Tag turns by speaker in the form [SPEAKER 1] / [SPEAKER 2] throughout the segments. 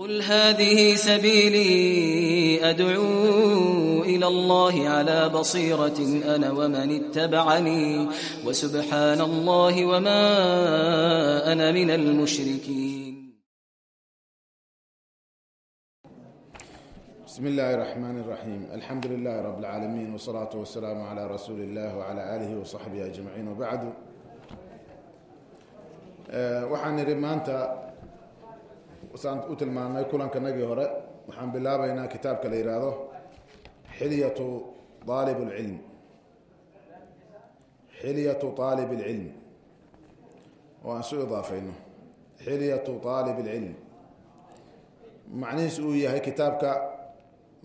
[SPEAKER 1] قل هذه سبيلي أدعو إلى الله على بصيرة أنا ومن اتبعني وسبحان الله وما أنا من المشركين
[SPEAKER 2] بسم الله الرحمن الرحيم الحمد لله رب العالمين والصلاة والسلام على رسول الله وعلى آله وصحبه أجمعين وبعد وحن رمانتا saan u tilmaamnay kulankanagii hore waxaan bilaabaynaa kitaabka la yidhaahdo xilyatu aalib اlcilm xilyatu aalib اlcilm oo aan isu idaafayno xilyatu aalib اlcilm macnihiisu uu yahay kitaabka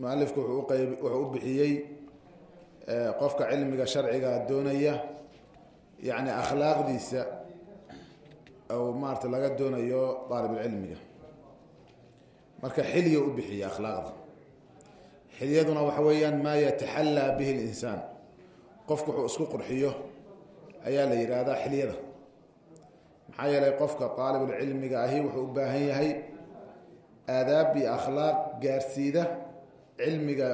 [SPEAKER 2] mualifku wuxuu uqayb wuxuu u bixiyey qofka cilmiga sharciga doonaya yani akhlaaqdiisa ou maarata laga doonayo aalibulcilmiga marka xilya u bixiya akhlaaqda xilyaduna waxa weeyaan maa yataxallaa bihi linsaan qofku wuxuu isku qurxiyo ayaa la yidhaahdaa xilyada maxaa yeelay qofka aalibulcilmiga ahi wuxuu u baahan yahay aadaab iyo akhlaaq gaarsiida cilmiga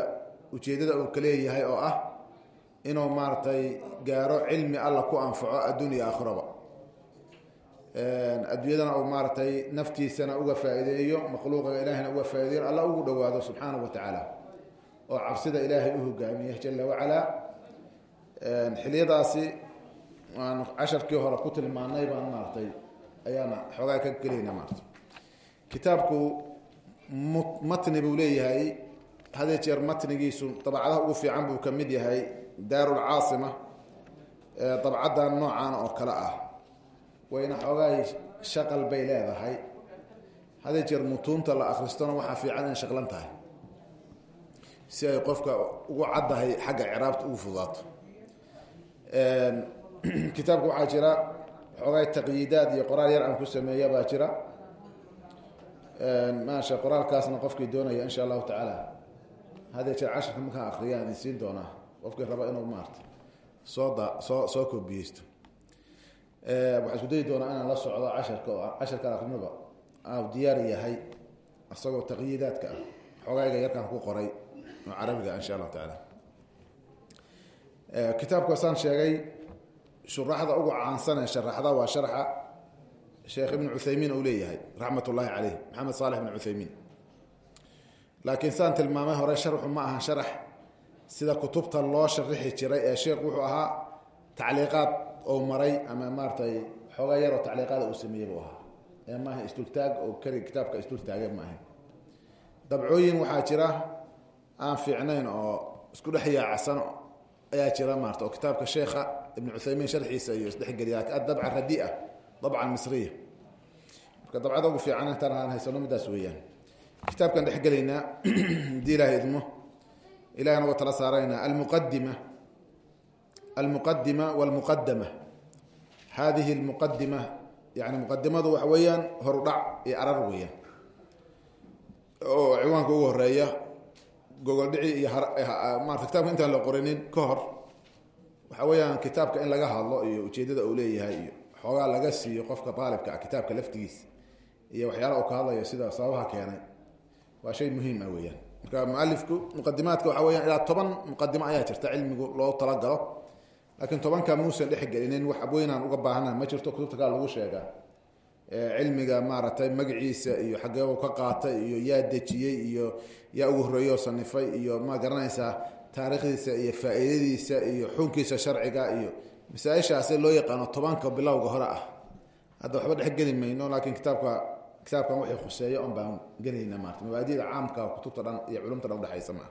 [SPEAKER 2] ujeedada uu ka leeyahay oo ah inuu maaragtay gaaro cilmi alla ku anfaco adduun iyo aakhiraba adduunyadana uu maaragtay naftiisana uga faa'iideeyo makhluuqiga ilaahayna uga faa'ideeyo alla ugu dhowaado subxaanahu wa tacaala oo cabsida ilaahay u hogaamiya jala wacalaa xiliyadaasi aan casharkii hore ku tilmaanay baan maaragtay ayaana xoogaa ka gelayna maarata kitaabku matni buu leeyahay hadee jeer matnigiisu dabcadaha ugu fiican buu ka mid yahay daarulcaasima dabcaddan noocan oo kale ah wayna xoogaay shaqal bay leedahay. Hadee jeer mutuunta la akhristona waxaa fiican inay shaqlan tahay. Si ay qofka ugu caddahay xagga ciraabta ugu fudaato kitaabka waxaa jira xoogaay taqyiidaad iyo qoraal yar aan ku sameeya baa jira. Maasha qoraalkaasna qofkii doonaya insha allahu tacaala. Hadee jeer casharka markaan akriyaan idin siin doonaa qofkii raba inuu maarta soo soo soo koobiyeysto waxaa isku dayi doonaa inaan la socdo casharka oo casharka akrinaba aa diyaar yahay isagoo taqyiidaadka ah. Xoogayga yarkaan ku qoray oo carabiga insha allahu tacaala. Kitaabka saan sheegay shuraxda ugu caansan ee sharaxda waa sharxa sheekh ibn cuthaymiin uu leeyahay raxmat ullaahi caleyh maxamed saalex ibn cuthaymiin. Laakiin saan tilmaamay hore sharxu ma aha sharax sida kutubta loo sharixi jiray ee sheekh wuxuu ahaa tacliiqaad ou maray ama maaratay xoogaa yaroo tacliiqaada uu sameeyey buu ahaa. Ee maaha isdultaag oo keli kitaabka isdultaage maaha dabcooyin waxaa jira aan fiicnayn oo isku dhex yaacsan ayaa jira maarata oo kitaabka sheekha ibn cuthaymiin sharxiisa iyo isdhexgeliya adabca radia dabcan misriya. Marka dabcada ugu fiican intaan aan haysano midaas weeyaan. Kitaabkan dhexgelaynaa haddii ilahay idmo ilahana uga tala saaraynaa almuqadima almuqadima walmuqadama hadihi almuqadima yani muqadimadu waxa weeyaan horudhac iyo arar weeyaan. Oo ciwaanka ugu horreeya gogoldhici iyo marata kitabka intaan la qorinin ka hor waxa weeyaan kitaabka in laga hadlo iyo ujeedada uu leeyahay iyo xoogaa laga siiyo qofka aalibka ah kitaabka laftigiisa iyo waxyaala uu ka hadlayo sida sababaha keenay waa shay muhiim ah weeyaan. Marka mualifku muqadimaadka toban muqadimo ayaa jirta cilmigu loo talagalo laakiin tobanka muusan dhexgelinin wax weynaan uga baahana ma jirto kutubta lagu sheegaa cilmiga maaragtay magaciisa iyo xageebu ka qaatay iyo yaa dejiyey iyo yaa ugu horreeyo sanifay iyo ma garanaysaa taariikhdiisa iyo faa-iidadiisa iyo xunkiisa sharciga iyo masaaishaasi loo yaqaano tobanka bilowga hore ah. Hadda waxba dhexgeli mayno laakiin kitaabka kitaabkan wixii khuseeya on baan gelayna maarata mabaadida caamka kutubta dhan iyo culumta dhan udhexaysa maa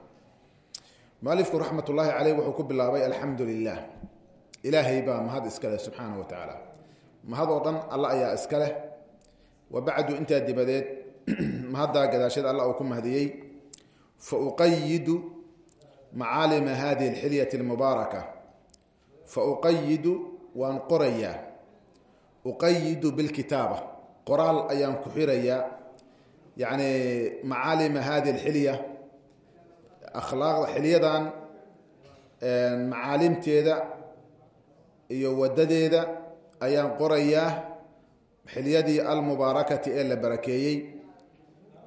[SPEAKER 2] mualifku raxmat caleyh wuxuu ku bilaabay alxamdu lilah ilaahay baa mahad iska leh subxaana wa tacaala. Mahad oo dhan alla ayaa iska leh wa bacdu intaa dibadeed mahaddaa gadaasheed alla uu ku mahdiyey fa uqayidu macaalima hadihi alxilyati almubaaraka. Fa uqayidu waan qorayaa. Uqayidu bilkitaaba. Qoraal ayaan ku xirayaa. Yacni macaalima hadihi alxilya akhlaaqda xilyadan macaalimteeda iyo wadadeeda ayaan qorayaa xilyadii almubaarakati ee la barakeeyey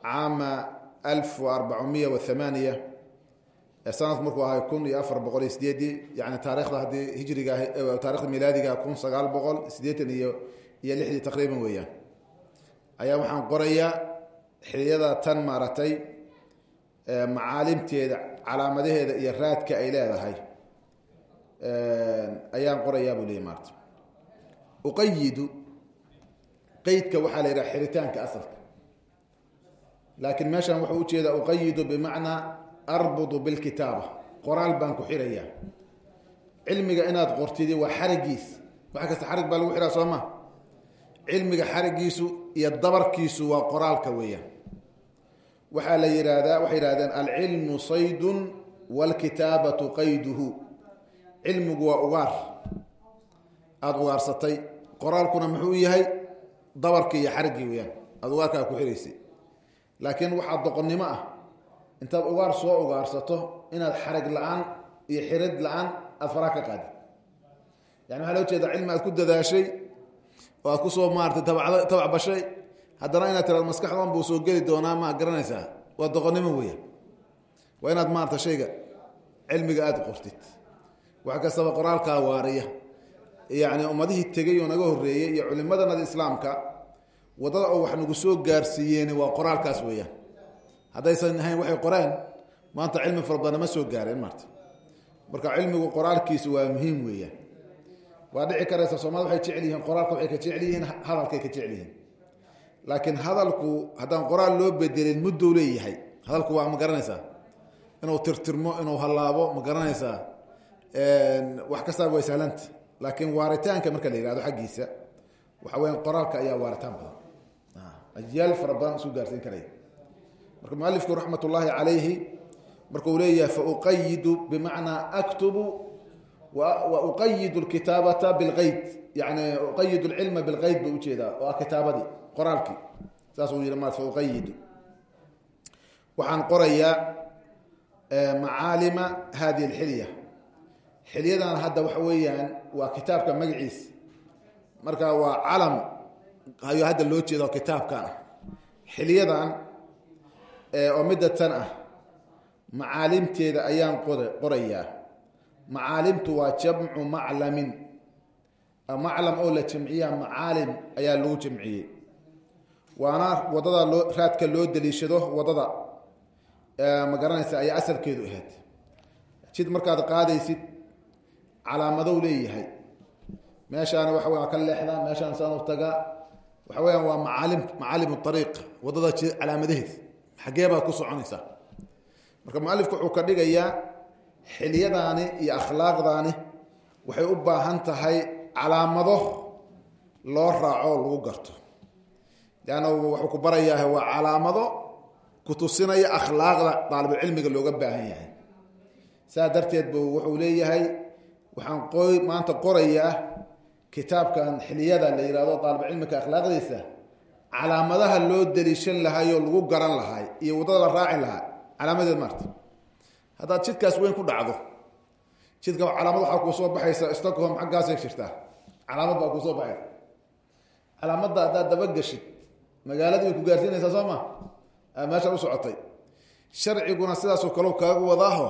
[SPEAKER 2] caama alf wa arbacumiya wa thamaaniya sanadku markuu ahay kun iyo afar boqol iyo sideedii yani taarikhda haddii hijriga taarikhda milaadiga kun sagaal boqol sideetan iyo iyo lixdii taqriiban weeyaan. Ayaa waxaan qorayaa xiliyada tan maaragtay macaalimteeda calaamadaheeda iyo raadka ay leedahay ayaan qorayaa buu leeyay maarta. Uqayidu qeydka waxaa la yidhaha xiritaanka asalka. Laakiin meeshan wuxuu u jeedaa uqayidu bimacnaa arbudu bilkitaaba. Qoraal baan ku xirayaa cilmiga inaad qortidi waa xarigiis wax kasta xarig baa lagu xiraa soo ma? Cilmiga xarigiisu iyo dabarkiisu waa qoraalka weeyaan. Waxaa la yihahdaa waxay yihahdeen alcilmu saydun wاlkitaabatu qayduhu cilmigu waa ugaar. Aada ugaarsatay. Qoraalkuna muxuu yahay dabarkii iyo xariggii weyaan aada ugaarkaa ku xiraysay. Laakiin waxaa doqonnimo ah intaad ugaar soo ugaarsato inaad xarig la'aan iyo xirid la'aan aada faraa ka qaadid. Yani waxaa loo jeeda cilmi aad ku dadaashay oo aad ku soo maaratay tabacd tabac bashay haddana inaad tiraado maskaxdan buu soo geli doonaa ma garanaysaa. Waa doqonnimo weya waa inaad maarata shayga. Cilmiga aada qortid wax kastaba qoraalkaa waariya. Yani ummadihii tegay oo naga horreeyey iyo culimadanada islaamka waddada oo wax nagu soo gaarsiiyeen waa qoraalkaas weeyaan. Haddaysan ahayn waxay qoreen maanta cilmi fara nama soo gaareen maarta. Marka cilmigu qoraalkiisu waa muhiim weeyaan. Waa dhici karaysa soomaalida waxay jecel yihiin qoraalka waxay ka jecel yihiin hadalkay ka jecel yihiin. Laakiin hadalku haddaan qoraal loo bedelin muddou leeyahay. Hadalku waa ma garanaysaa inuu tirtirmo inuu hallaabo ma garanaysaa wax kastaa way sahlanta laakiin waaritaanka marka la yihahdo xaggiisa waxa weya qoraalka ayaa waaritaan badan. Ajyaal fara badan isu gaarsiin karaya marka mualifku raxmat ullaahi calayhi markuu leeyahay fauqayidu bimacnaa aktubu wa lkitaabata bilqeyd yani uqayidu lcilma bilqeyd buu u jeedaa oo ah kitaabadii qoraalkii. Saasuu yihi ma fauqayidu waxaan qorayaa macaalima hadihi alxilya xilyadan hadda waxa weeyaan waa kitaabka magaciis. Marka waa calam ayuu hadda loo jeeda oo kitaabkan ah xilyadan oo midda tan ah macaalimteeda ayaan qor qorayaa. Macaalimtu waa jamcu maclamin. Maclam oo la jamciya macaalim ayaa lagu jamciyey. Waana waddada loo raadka loo daliishado waddada. Ma garanaysa ayaa asalkeedu ahayd. Jid markaad qaadaysid calaamadow leeyahay. Meeshaana waxa waa ka leexdaa meeshaan saan u tagaa waxa weyaan waa macaalim macaalim ariiq waddada calaamadaheed. Xaggee baad ku soconaysaa marka mualifku wuxuu ka dhigayaa xiliyadaani iyo akhlaaqdaani waxay u baahan tahay calaamado loo raaco lagu garto. Leanna wuxuu ku barayaa waa calaamado kutusinaya akhlaaqda daalibulcilmiga looga baahan yahay. Saa darteed bu wuxuu leeyahay waxaan qoy maanta qorayaa kitaabkan xiliyada la yihahdo daalibulcilmiga akhlaaqdiisa calaamadaha loo daliishan lahay oo lagu garan lahay iyo waddada la raaci lahaa calaamadeed maarta. Haddaad jidkaas weyn ku dhacdo jidka calaamad waxaa kuu soo baxaysa stockholm xaggaasay jirtaa. Calaamad baa kuu soo baxaysa calaamadda haddaad dabageshid magaaladii way ku gaarsiinaysaa soo ma? Meeshaan u socotay. Sharciguna sidaasoo kale kaaga wadaaho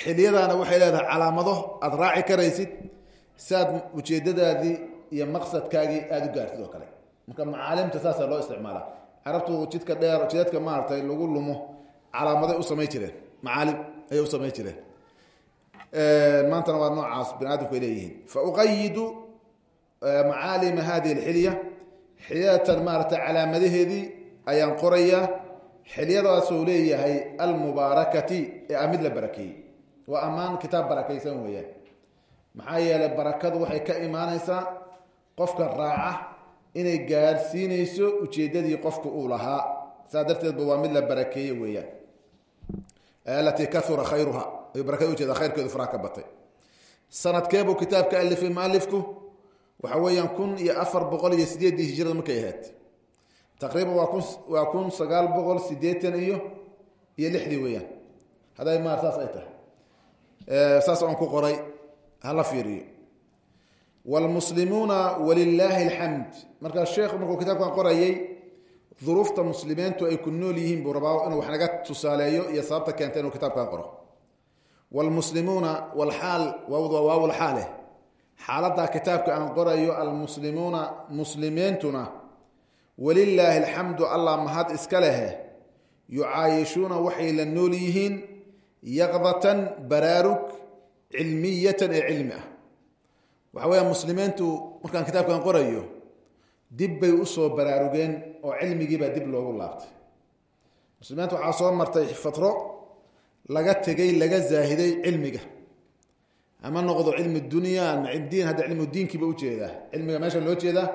[SPEAKER 2] xiliyadaana waxay leedahay calaamado aada raaci karaysid si aad ujeedadaadii iyo maqsadkaagii aada u gaartid oo kale. Marka macaalimta saasaa loo isticmaala carabtu jidka dheer jidadka maaragtay lagu lumo calaamaday u samay jireen. Macaalim ayay u samay jireen. Maantana waa noocaas bani aadamku ay leeyihiin. Fa uqayidu macaalima hadihi alxilya xilyadatan maaragtay calaamadaheedii ayaan qorayaa xilyadaasuu leeyahay almubaarakati ee a mid la barakeeyey waa ammaan kitaab barakaysan weeyaan maxaa yeelay barakadu waxay ka imaanaysaa qofka raaca inay gaarsiinayso ujeedadii qofka uu lahaa. Saa darteedba waa mid la barakeeye weeyaan alatii kaura khayruha. Ayuu barakada ujeeda khayrkeedu faraha ka batay. Sanadkeebuu kitaabka alifay mualifku waxa weeyaan kun iyo afar boqol iyo sideeddii hijrada markay ahayd. Taqriiban waa kun waa kun sagaal boqol sideetan iyo iyo lixdii weeyaan. Hadday maar saas ay tahay saas oon ku qoray. Hala fiiriyo wlmuslimuuna walilaahi alxamd. Markaa sheekhu markuu kitaabkan qorayay duruufta muslimiintu ay ku nool yihiin buu rabaa inuu wax naga tusaaleeyo iyo sababta keenta inuu kitaabkan qoro. Wlmuslimuuna wlxaal waawd waa waaw lxaale xaaladaa kitaabka aan qorayo almuslimuuna muslimiintuna walilaahi alxamdu allah mahad iska lehe yucaayishuuna waxay la nool yihiin yaqdatan baraarug cilmiyatan ee cilmi ah. Waxa weya muslimiintu markaan kitaabkan qorayo dib bay u soo baraarugeen oo cilmigiibaa dib loogu laabtay. Muslimiinta waxaa soo martay fatro laga tegay laga zaahiday cilmiga. Ama noqdo cilmi dunya ama diin hadda cilmu diinkiiba u jeedaa cilmiga meesha loo jeedaa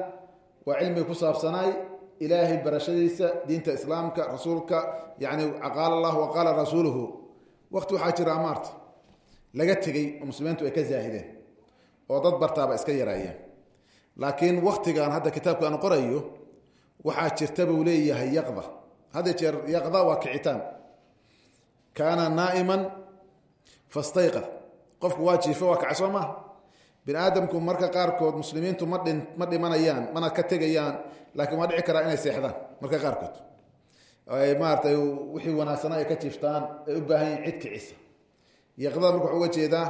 [SPEAKER 2] waa cilmiga ku saabsanaay ilaahay barashadiisa diinta islaamka rasuulka yani qaala allah wa qaala rasuuluhu waqti waxaa jira amaarta laga tegey oo muslimiintu ay ka zaahideen oo dad bartaaba iska yaraayeen. Laakiin waktigan hadda kitaabka aan qorayo waxaa jirta buu leeyahay yaqda. Hadda jeer yaqda waa kicitaan. Kaana naa'iman fastayqad qofku waa jiifo waa kaca soo maaha bini aadamku marka qaarkood muslimiintu ma dhin ma dhimanayaan mana ka tegayaan laakiin waa dhici karaa inay seexdaan marka qaarkood maaratay wixii wanaagsanaa ay ka jiiftaan u baahan yihiin cid yaqdada marka uga jeedaa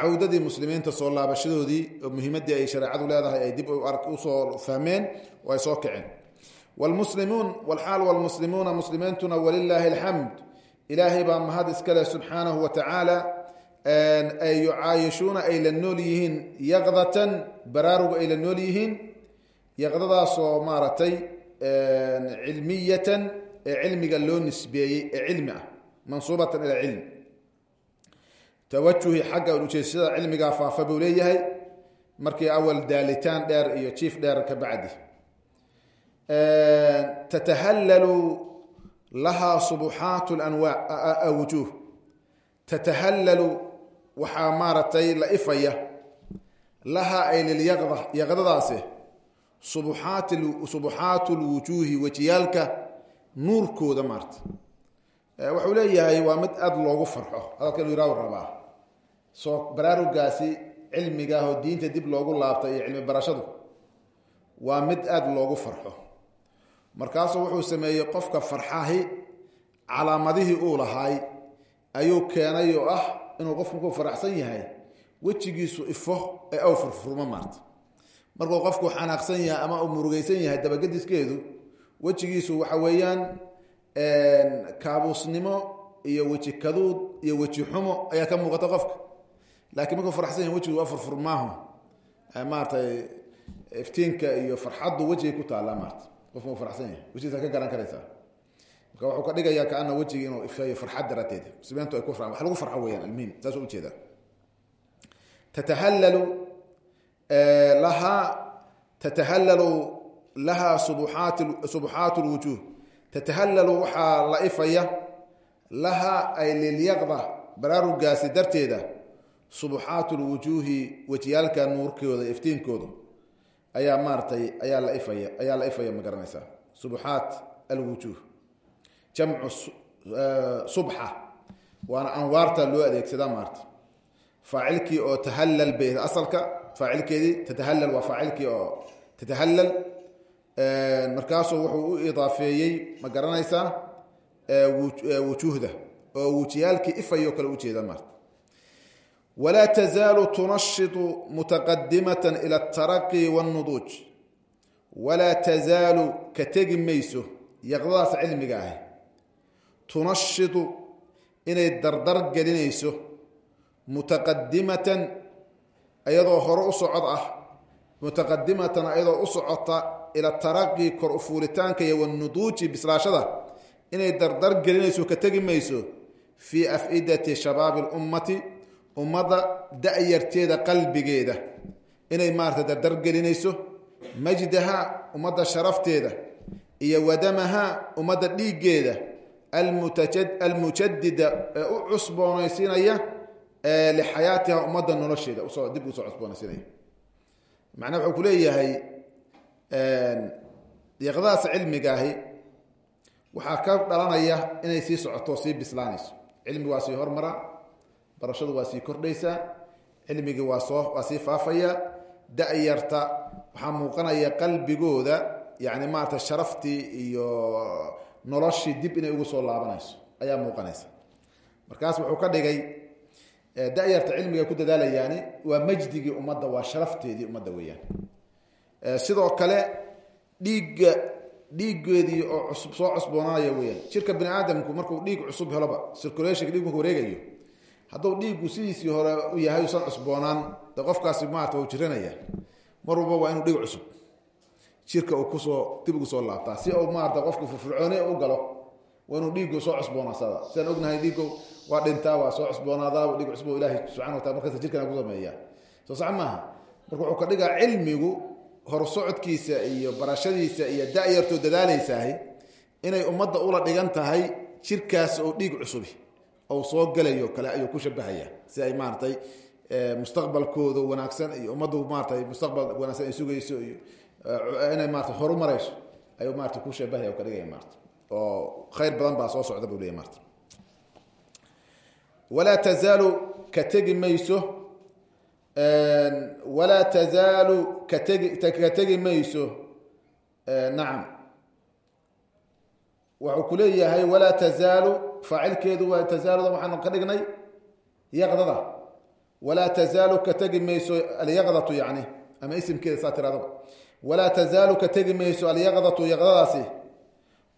[SPEAKER 2] cawdadii muslimiinta soo laabashadoodii oo muhiimadii ay shareecadu leedahay ay dib u soo fahmeen oo ay soo kaceen wlmuslimuun wlxaal wlmuslimuuna muslimiintuna walilaahi alxamd ilaahay baa mahad iskale subxaanahu wa tacaala ay yucaayishuuna ay la yaqdatan baraaruga ay la nool yihiin. Yaqdadaasoo maaragtay ee cilmiga loo nisbeeyey ee cilmi ah mansuubatan ila cilm tawajuhi xagga ujeedsada cilmigaa faafa buu leeyahay markii awal daalitaan dheer iyo jiif dheer ka bacdi. Tatahallalu lahaa subuxaat lanwaa wujuuh. Tatahallalu waxaa maaragtay la ifaya lahaa ay lilyaqda yaqdadaasi subuxaat wejiyaalka nuurkooda maarata wuxuu leeyahay waa mid aada loogu farxo. Hadalka inu yihaahu rabaa. Soo baraarugaasi cilmigaah oo diinta dib loogu laabtay iyo cilmi barashadu waa mid aada loogu farxo. Markaasuu wuxuu sameeyey qofka farxahi calaamadihii uu lahaay ayuu keenay oo ah inuu qofku markuu faraxsan yahay wejigiisu ifo ee aw furfurmo maarta. Markuu qofku xanaaqsan yahay ama uu murugaysan yahay dabagediskeedu wejigiisu waxa weeyaan kaabuusnimo iyo weji kaduud iyo weji xumo ayaa ka muuqata qofka. Laakiin markuu faraxsan yahay wejigu waa furfurmaaho maaratay iftiinka iyo farxaddu wejigay ku taallaa maarta qofka uu faraxsan yahay wejigiisa ka garan karaysaa. Marka wuxuu ka dhigayaa kaana wejigi inuu ifeeyo farxad darateed muslimiintu ay ku faraan wax lagu farxo weyaan almuhim saasuu u jeedaa tatahallalu lahaa tatahallalu lahaa subuxaat lwujuuh tatahallalu waxaa la ifaya lahaa ay lilyaqda baraarugaasi darteeda subuxaat lwujuuhi wejiyaalka nuurkooda iftiinkooda. Ayaa maaratay ayaa la ifaya ayaa la ifaya ma garanaysaa. Subuxaat alwujuuh. Jamcu subxa. Waana anwaarta loo adeegsadaa maarta faacilkii oo tahallal bay asalka faacilkeedii tatahallal waa faacilkii oo tatahallal markaasuu wuxuu u idaafeeyey ma garanaysaa wujuuhda oo wujiyaalkii ifayo kale ujeeda maarta. Walaa tazaalu tunashitu mutaqadimatan ila altaraqi wاlnuduuj walaa tazaalu ka tegi mayso yaqdadaas cilmiga ahi. Tunashitu inay dardar gelinayso mutaqadimatan iyadoo hore u socod ah mutaqadimatan iyadoo u socota ila taraqi kor u fuulitaanka iyo wanuduuji bislaashada. Inay dardar gelinayso ka tegi mayso fii af'idati shabaabi اlummati ummadda da-yarteeda qalbigeeda. Inay maarata dardar gelinayso majdaha ummadda sharafteeda iyo wadamaha ummadda dhiiggeeda. Almujadida ee u cusboonaysiinaya lixayaatiha ummadda nolosheeda dib u soo cusboonaysiinaya. Macnaha wuxuu leeyahay yaqdadaas cilmigaahi waxaa ka dhalanaya inay sii socoto sii bislaanayso cilmiga waa sii hormara barashadu waa sii kordhaysaa cilmigii waa soo waa sii faafaya. Da-yarta waxaa muuqanaya qalbigooda yani maarata sharaftii iyo noloshii dib inay ugu soo laabanayso ayaa muuqanaysa. Markaas wuxuu ka dhigay da-yarta cilmiga ku dadaalayaani waa majdigii ummadda waa sharafteedii ummadda weeyaan sidoo kale dhiigga dhiiggeedii oo cusub soo cusboonaanaya weyaan jirka bini aadamku markuu dhiig cusub heloba circulationka dhiig markuu wareegayo. Hadduu dhiiggu sidiisii hore u yahay usan cusboonaan de qofkaasi maarata uu jiranaya mar waa inuu dhiig cusub. Jirka uu ku soo dib ugu soo laabtaa. Si uu maarata qofku firfircooni u galo waa inuu dhiiggu soo cusboonaasada sidaan ognahay dhiiggu waa dhintaa waa soo cusboonaadaa dhiig cusbo ilaahay subxana wa taala markaas jirkana ku sameeya soo sax marka wuxuu ka dhigaa cilmigu horsocodkiisa iyo barashadiisa iyo da-yartoo dadaalaysahay inay ummadda ula dhigan tahay jirkaas oo dhiig cusubi ou soo galayo kale ayuu ku shabahaya si ay maaratay mustaqbalkooda wanaagsan iyo ummaddu maaratay mustaqbal wanaagsan ay sugayso iyo inay maarata horu marayso ayuu maarata ku shabahaya ka dhigaya maarata oo khayr badan baa soo socda buu leya maarata walaa tazaalu ka tegi mayso walaa tazaalu ka tegi mayso. Nacam wuxuu ku leeyahay walaa tazaalu faacilkeedu waa tazaaluda waxaanu ka dhignay yaqdada. Walaa tazaalu ka tegi mayso alyaqdatu yani ama isimkeeda saa tiradaba walaa tazaalu ka tegi mayso alyaqdatu yaqdadaasi.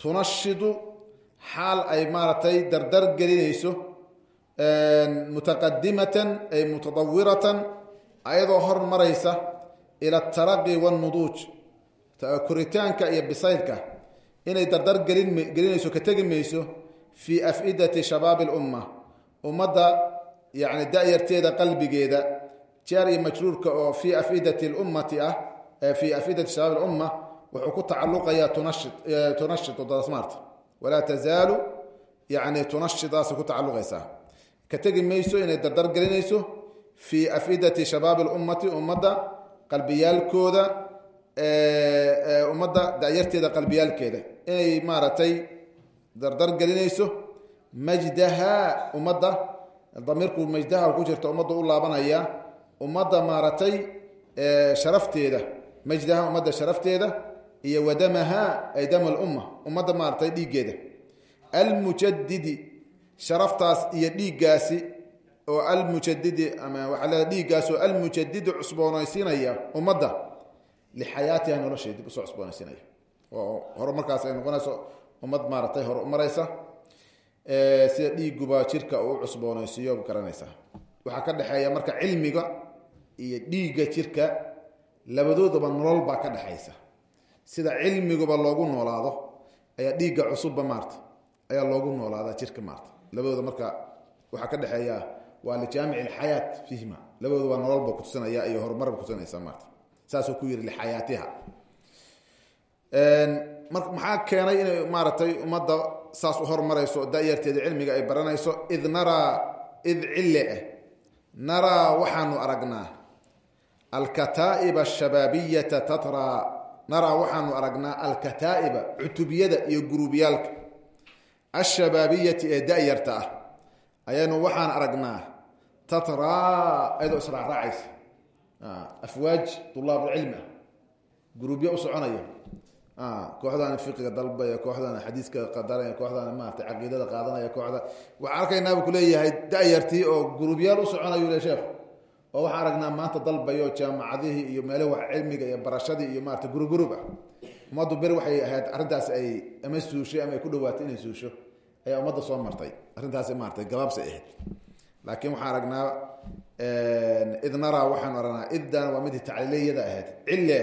[SPEAKER 2] Tunashidu xaal ay maaragtay dardar gelinayso. Mutaqadimatan ay mutadawiratan ayadoo hor maraysa ila ataraqi wanuduuj koritaanka iyo bisaylka inay dardar gelinayso ka tegi mayso fii afidati shabaabi اlumma ummadda yani da-yarteeda qalbigeeda jaar iyo majruurka oo fii afidati ummati ah fii afidati shabaab اlumma wuxuu ku tacaluqayaa tunashitunashitu dasmaarta walaa tazaalu yani tunashidaasa ku tacaluqaysaa ka tegi mayso inay dardar gelinayso fii afidati shabaabi اlummati ummadda qalbiyaalkooda ummadda da-yarteeda qalbiyaalkeeda inay maaragtay dardar gelinayso majdaha ummadda damiirku majdaha ku jirta ummadda u laabanaya ummadda maaragtay sharafteeda majdaha ummadda sharafteeda iyo wadamaha ay dam lumma ummadda maaragtay dhiiggeeda almujadidi sharaftaas iyo dhiiggaasi oo almujadidi ama waxaa leeda dhiiggaas oo almujadidi cusboonaysiinaya ummadda lixayaatiha nolosheeda dib u soo cusboonaysiinaya. Oo hore markaas ay noqonayso ummad maaragtay hore umaraysa sida dhiiguba jirka uu cusboonaysiiyo garanaysaa waxaa ka dhexeeya marka cilmiga iyo dhiigga jirka labadoodaba nolol baa ka dhexaysa. Sida cilmiguba loogu noolaado ayaa dhiigga cusubba maarta ayaa loogu noolaadaa jirka maarta. Labadooda marka waxaa ka dhexeeya waa lijaamic alxayaat fihima. Labadooda waa nololba kutusinaya iyo horumarba kutusinaysa maarta. Saasuu ku yiri lixayaatiha. Maxaa keenay inay maaragtay ummadda saas u horumarayso da-yarteeda cilmiga ay baranayso id naraa id cille ah naraa waxaanu aragnaa alkataa'iba ashabaabiyata tatraa naraa waxaanu aragnaa alkataa'iba cutubiyada iyo guruubyaalka ashabaabiyati ee da-yarta ah ayaanu waxaan aragnaa tatraa ayadoo israacraacaysa afwaaj tulaabulcilmi ah. Guruubyo u soconaya. Kooxdaana fiqiga dalbaya kooxdaana xadiiska qadaraya kooxdaana maarata caqiidada qaadanaya kooxda. Waxaan arkaynaaba kuleeyahay da-yartii oo guruubyaal u soconayu le sheekh. Oo waxaan aragnaa maanta dalbayo jaamacadihii iyo meelahi wax cilmiga iyo barashadii iyo maarata gurugurub ah. Ummaddu beri waxay ahayd arrintaas ay ama suushay ama ay ku dhawaatay inay suusho. Ayaa ummadda soo martay. Arrintaasi maaratay gabaabsay ahayd laakiin waxaan aragnaa id naraa waxaanu aragnaa iddan waa midii tacliiliyada ahayd. Cille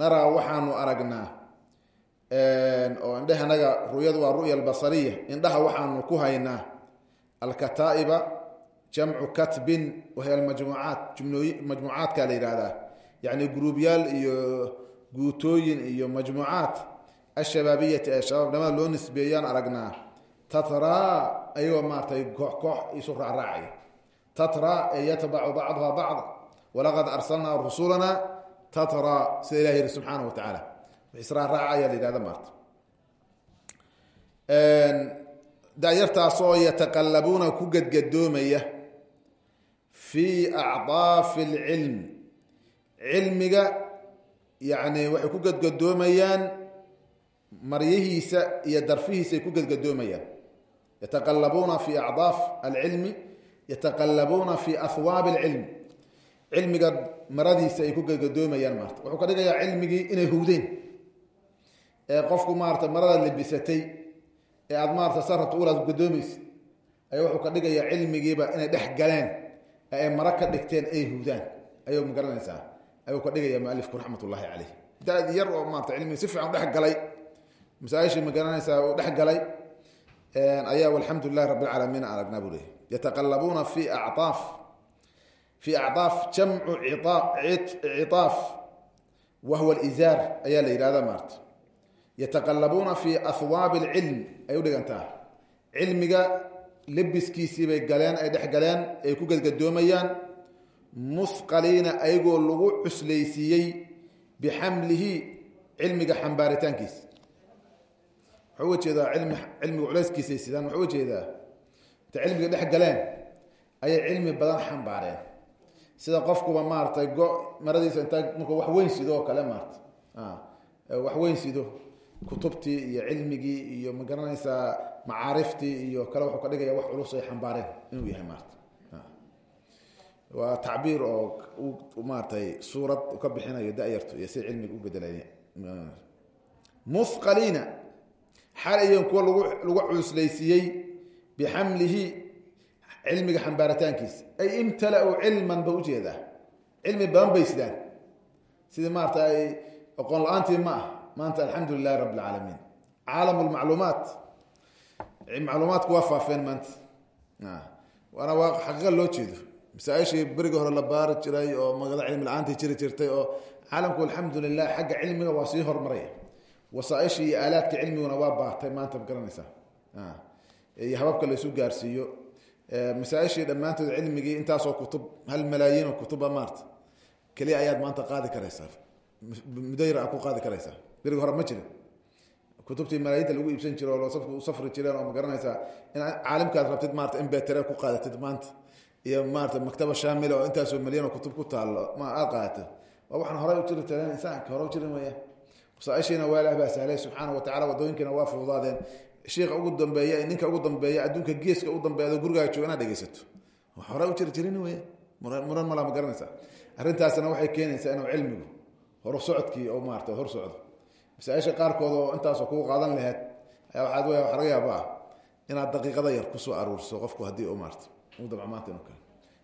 [SPEAKER 2] naraa waxaanu aragnaa oo indheha anaga ru'yadu waa ru'ya albasariya indhaha waxaanu ku haynaa alkataa'iba jamcu katbin wahiy almajmuucaat jumlooyi majmuucaadka la yihahdaa yacni guruubyaal iyo guutooyin iyo majmuucaat ashabaabiyati ee shabaabnimada loo nisbeeyaan aragnaa tatraa ayagoo maaratay koox koox isu raacraacaya tatraa ee yatbacu bacduha bacd walaqad arsalnaa rusulana tatraa sida ilah yihi subxaana wa tacaala. Israaraacayaa la yihahda maarta. Da-yartaasoo yataqalabuuna ku gedgadoomaya fii acdaafi alcilm. Cilmiga yani waxay ku gadgadoomayaan maryihiisa iyo darfihiisa ay ku gadgadoomayaan yataqalabuuna fi acdaaf alcilmi yataqalabuuna fi ahwaabi alcilmi cilmiga maradiisa ay ku gadgadoomayaan maarta wuxuu ka dhigayaa cilmigii inay howdeen ee qofku maarata maradaad labisatay ee aada maarata sarabta ulaad gadoomaysa ayaa wuxuu ka dhigayaa cilmigiiba inay dhex galeen ee ay maro ka dhigteen ay howdaan ayuu ma garanaysaa ayuu ka dhigaya mualifku raxmat ullahi caleyh daad yar oo maarata cilmigi si ayaa alxamdu lilahi rabi lcaalamiin aan aragnaa buu leeyay yataqalabuuna fi acaaf fi acdaaf jamcu ciaaf wahwa lizaar ayaa la yidhahda maarta. Yataqalabuuna fi ahwaabi alcilm ay u dhigantaa. Cilmiga lebiskiisii bay galeen ay dhex galeen ay ku gadgadoomayaan. Musqaliina ayagoo lagu cuslaysiiyey bixamlihi cilmiga xambaaritaankiisa waxaa uga jeedaa ilmi cilmiga culayskiisay sidaan waxaa uga jeedaa. Inta cilmiga dhex galeen ayay cilmi badan xambaareen. Sida qofkuba maaratay go maradiisa intaa markuu wax weyn sido oo kale maarata wax weyn sido kutubtii iyo cilmigii iyo ma garanaysaa iyo kale wuxuu ka dhigaya wax culus ay xambaareen inuu yahay maarata waa tacbiir oo maaratay suurad ka bixinayo dayartu iyo sida cilmiga u bedelay musqaliina xaal ayan kuwa lagu cuuslaysiiyey bixamlihi cilmiga xambaaritaankiisa. Ay imtala-u cilman ba u jeedaa cilmi badan bay sidaan. Sidii maarata ay aqoon la'aantii ma ah. Maanta alxamdu lilahi rabi lcaalamiin caalam lmacluumaat macluumaadku waa faafeen maanta. Waana waa xaqiiqa loo jeedo. Masaaishii berigii hore la baari jiray oo magada cilmi la'aantii jiri jirtay oo caalamku alxamdu lilah xagga cilmiga waa sii horumaraya wasaaishii iyo aalaadka cilmiguna waa baatay maanta ma garanaysaa. Iyo hababka laysu gaarsiiyo. Masaaishii dhammaantood cilmigii intaasoo kutub hal malaayiin oo kutuba maarta keliya ayaad maanta qaadi karaysaa. Mudayr a ku qaadi karaysaa. Berigi hore ma jirin. Kutubtii malaayiinta lagu iibsan jiro oo safku safri jireen oo ma garanaysaa. In caalimkaad rabtid maarata in betere ku qaadatid maanta. Iyo maarata maktaba shaamila oo intaasoo malyan oo kutub ku taallo ma aad qaadato waa waxaan horey u jiri tareen insaanka hore u jirin weya wasaaishiina waa ilaah baa sahlay subxaana watacala wadooyinkiina waa fududaadeen. Shiika ugu dambeeya ninka ugu dambeeya adduunka geeska ugu dambeeya gurigaaga jooga inaad dhegeysato hore u jiri jirin wey muran malaa ma arrintaasna waxay keenaysaa inuu cilmigu horu socodkii oo maarata hor socdo. Masaaisha qaarkood oo intaasoo kugu qaadan laheyd ayaa waxaad w waxa laga yaabaa inaad daqiiqada yar ku soo aruurso qofku haddii u maarta u dabca maanta inu kale.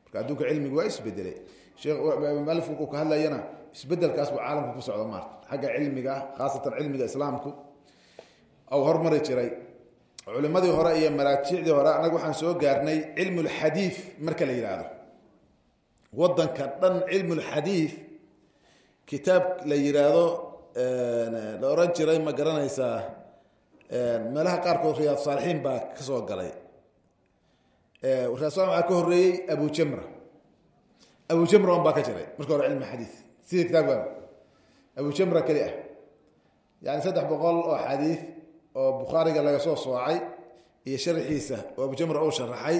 [SPEAKER 2] Marka adduunka cilmigu waa isbedelay. Sheekh mualifku uu ka hadlayana isbedelkaas buu caalamka ku socda maarta. Xagga cilmiga khaasatan cilmiga islaamku ou hormari jiray. Culimadii hore iyo maraajicdii hore annaga waxaan soo gaarnay cilmu lxadiid marka la yidhaahdo wadanka dhan cilmu lxadiid kitaab la yidhaahdo la oran jiray ma garanaysaa meelaha qaarkood riyaad saalixiin baa ka soo galay. Waxaa ka horeeyey abujamra abujamra on baa ka jiray marka hore cilmi xadiid sida kitaabkan abujamra keli ah. Yani saddex boqol oo xadiid oo bukhaariga laga soo soocay iyo sharxiisa oo abujamra uu sharaxay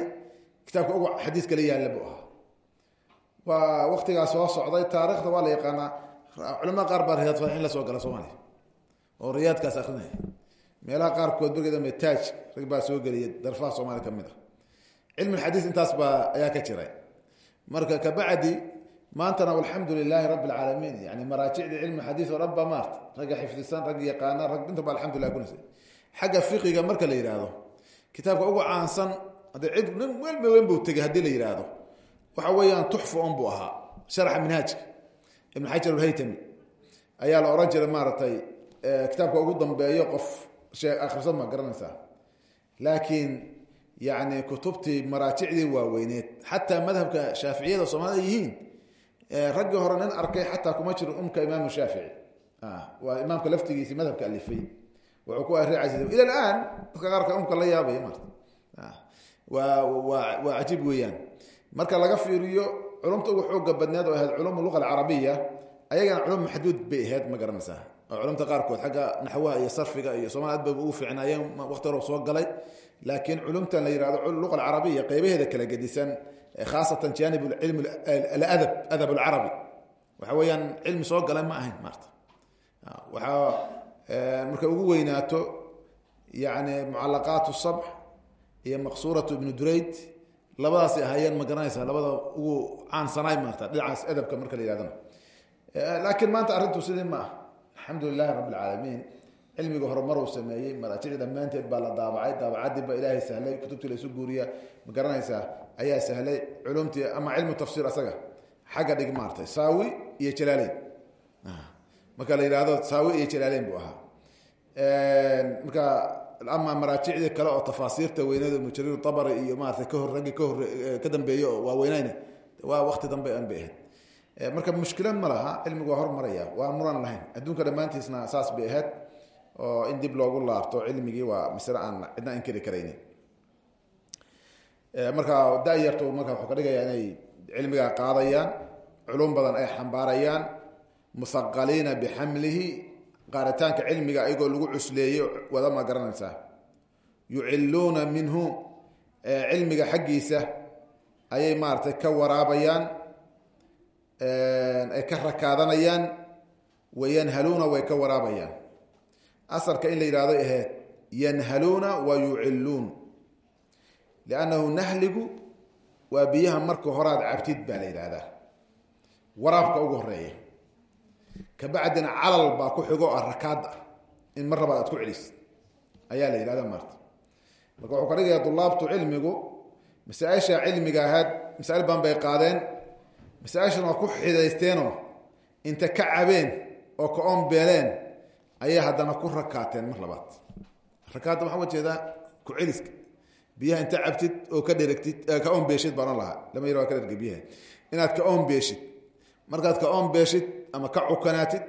[SPEAKER 2] kitaabka ugu xadiis kala yaalla buu ahaa. Waa waktigaas soo socday taarikhda waa la yaqaanaa culamada qaar baa riyaad saalixiin la soo gala soomaaliya oo riyaadkaas akrinaya meelaha qaarkood bergee dambe taaj rag baa soo geliyay darfaha soomaaliya ka mid ah. Cilmi xadiis intaas baa marka kabacdi maantana alxamdu lilaahi rabi lcaalamiin yani maraajicdii cilmi xadiis oo dhan ba maarta ragga xifdisan rag yaqaana rag intaba alxamdulilah kunasa xagga fiqiga marka la yidhaahdo kitaabka ugu caansan haddii cid nin welba weyn buu tegay haddii la yidhaahdo waxa weeyaan tuxfa on buu ahaa sharxa minhaajka. Ibn xajar alhaytami ayaa la ohan jiray maaragtay kitaabka ugu dambeeyo qof akhrisan ma garanaysaa. Laakiin yani kutubtii maraajicdii waaweyneed xataa raggii hore nin arkay xataa kuma jiro umka imaam shaafici. Waa imaamka laftigiisi madhabka alifay. Wuxuu ku aricas ila alaan? Dadka qaarka umka la yaabaya marta. Waa waa cajiib weeyaan. Marka laga fiiriyo culumta ugu xooga badneed oo ahayd culum luqa alcarabiya ayagana culum maxduud bay ahayd ma garanaysaa. Oo culumta qaarkood xagga naxwaha iyo sarfiga iyo soomali aad bay ugu fiicnaayeen waqti hore soo galay. Laakiin culumtan la yihahdo luqa alcarabiya qeybaheeda kala gedisan khaasatan janib cilm aladab adab alcarabi waxa weeyaan cilmi soo galay ma ahayn maarta waxaa markay ugu weynaato yani mucalaqaat sabx iyo maqsuurat ibnu durayd labadaasay ahaayeen ma garanaysaa labada ugu caansanaay maarta dhinacaas edabka marka la yihahdana laakiin maanta arrintu sidii ma ah alxamdu lilahi rabi alcaalamiin cilmiga horumar uu sameeyey maraajici dhammaanteed baa la daabacay daabacadii baa ilaahay sahlay kutubtii laysu guuriya ma garanaysaa ayaa sahlay culumtii ama cilmu tafsiir asaga. Xagga dhig maartay saawi iyo jalaaleyn marka la yihahdo saawi iyo jalaaleyn buu ahaa. Marka ama maraajicdii kale oo tafaasiirta weyneed ibnu jariir abari iyo maarata kahor raggii kahor ka dambeeye oo waaweynayna waa wakti dambe an bay ahayd marka mushkilad ma laha cilmigu waa hormaraya waa muran lahayn. Adduunka dhammaantiisna saas bay ahayd oo in dib loogu laabto cilmigii waa masle aan cidna inkiri karayni marka dayartu marka wuxuu ka dhigaya inay cilmigaa qaadayaan culum badan ay xambaarayaan muhaqaliina bixamlihi qaaritaanka cilmiga ayagoo lagu cusleeyey wada ma garanaysaa. Yuciluuna minhu cilmiga xaggiisa ayay maaratay ka waraabayaan ay ka rakaadanayaan wayanhaluuna way ka waraabayaan. Asarka in la yihahdo ahayd yanhaluuna wa yuciluun liannahu nahligu waa biyaha marka horaad cabtid baa la yidhahdaa waraabka ugu horreeya kabacdina calal baa ku xigo ah rakaada in mar labaad aad ku celis ayaa la yidhahda maarta marka wuxuu ka dhigaya dulaabtu cilmigu masaaisha cilmiga ahaad masaa'il badan bay qaadeen masaaishan waa ku xidaysteenoo inta ka cabeen oo ka oon beeleen ayay haddana ku rakaateen mar labaad rakaadda waxaa celiska biyaha inta cabtid oo ka dheragtid ka oon beeshid baan ohan lahaa. Lama yar waa ka dherga biyaha. Inaad ka oon beeshid markaad ka oon beeshid ama ka cukanaatid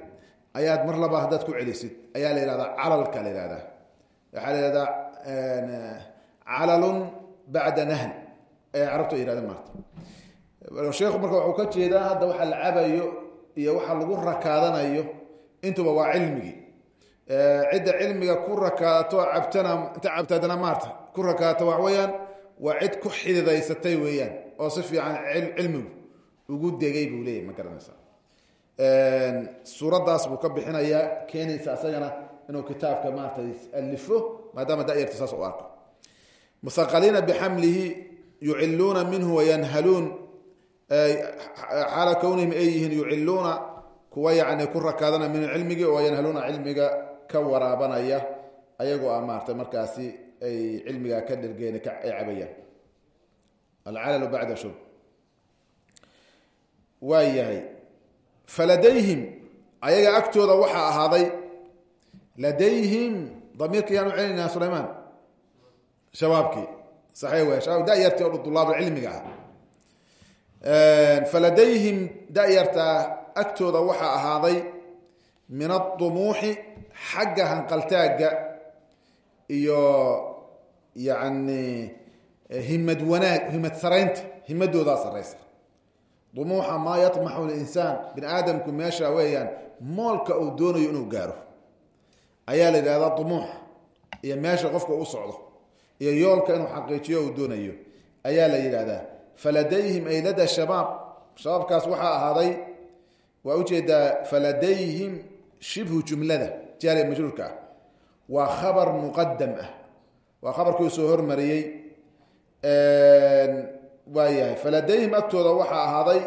[SPEAKER 2] ayaad mar laba haddaad ku celisid ayaa la yihahdaa calalka la yihahdaa waxaa la yihahdaa calalun bacda nahl. Ee carabtu ay yihahdeen maarta. Sheekhu marka wuxuu ka jeedaa hadda waxa la cabayo iyo waxa lagu rakaadanayo intuba waa cilmigii cidda cilmiga ku rakaadato cabtana inta cabta maarta ku rakaadato waxa weeyaan waa cid ku xididaysatay weeyaan oo si fiican cilmigu ugu degay buu leeyahy ma garanaysa. Suuraddaas buu ka bixinayaa keenaysa asagana inuu kitaabka maarata alifo maadaama dayarta saas u arko. Muhaqaliina bixamlihi yuciluuna minhu wayanhaluun xaala kownihim ay yihiin yuciluuna kuwa yani ku rakaadana minhu cilmigii oo yanhaluuna cilmiga ka waraabanaya ayagoo a markaasi ay cilmigaa ka dhergeen ay cabayaan. Alcalalu bacda shurb. Waa faladayhim ayaga agtooda waxaa ahaaday ladayhim damiirka yaan u celinaynaa sulaymaan. Shabaabkii. Saxiix wey shabaab dayartii o dulaab cilmiga ah. Faladayhim dayartaa agtooda waxaa min adumuuxi xagga hanqaltaagga iyo yani himad wanaag himad saraynta himadoodaa saraysa. Dumuuxa maa yamaxu linsaan bini aadamku meesha weeyaan moolka uu doonayo inuu gaaro. Ayaa la yidhahdaa dumuux iyo meesha qofka u socdo iyo yoolka inuu xaqiijiyo uu doonayo. Ayaa la yidhahdaa faladayhim ay lada shabaab. Shabaabkaas waxaa ahaaday waa u jeedaa faladayhim shibhu jumlada jaariya majruurka ah waa khabar muqadam ah. Waa khabarkii soo hormariyey waayahay faladayhim agtooda waxaa ahaaday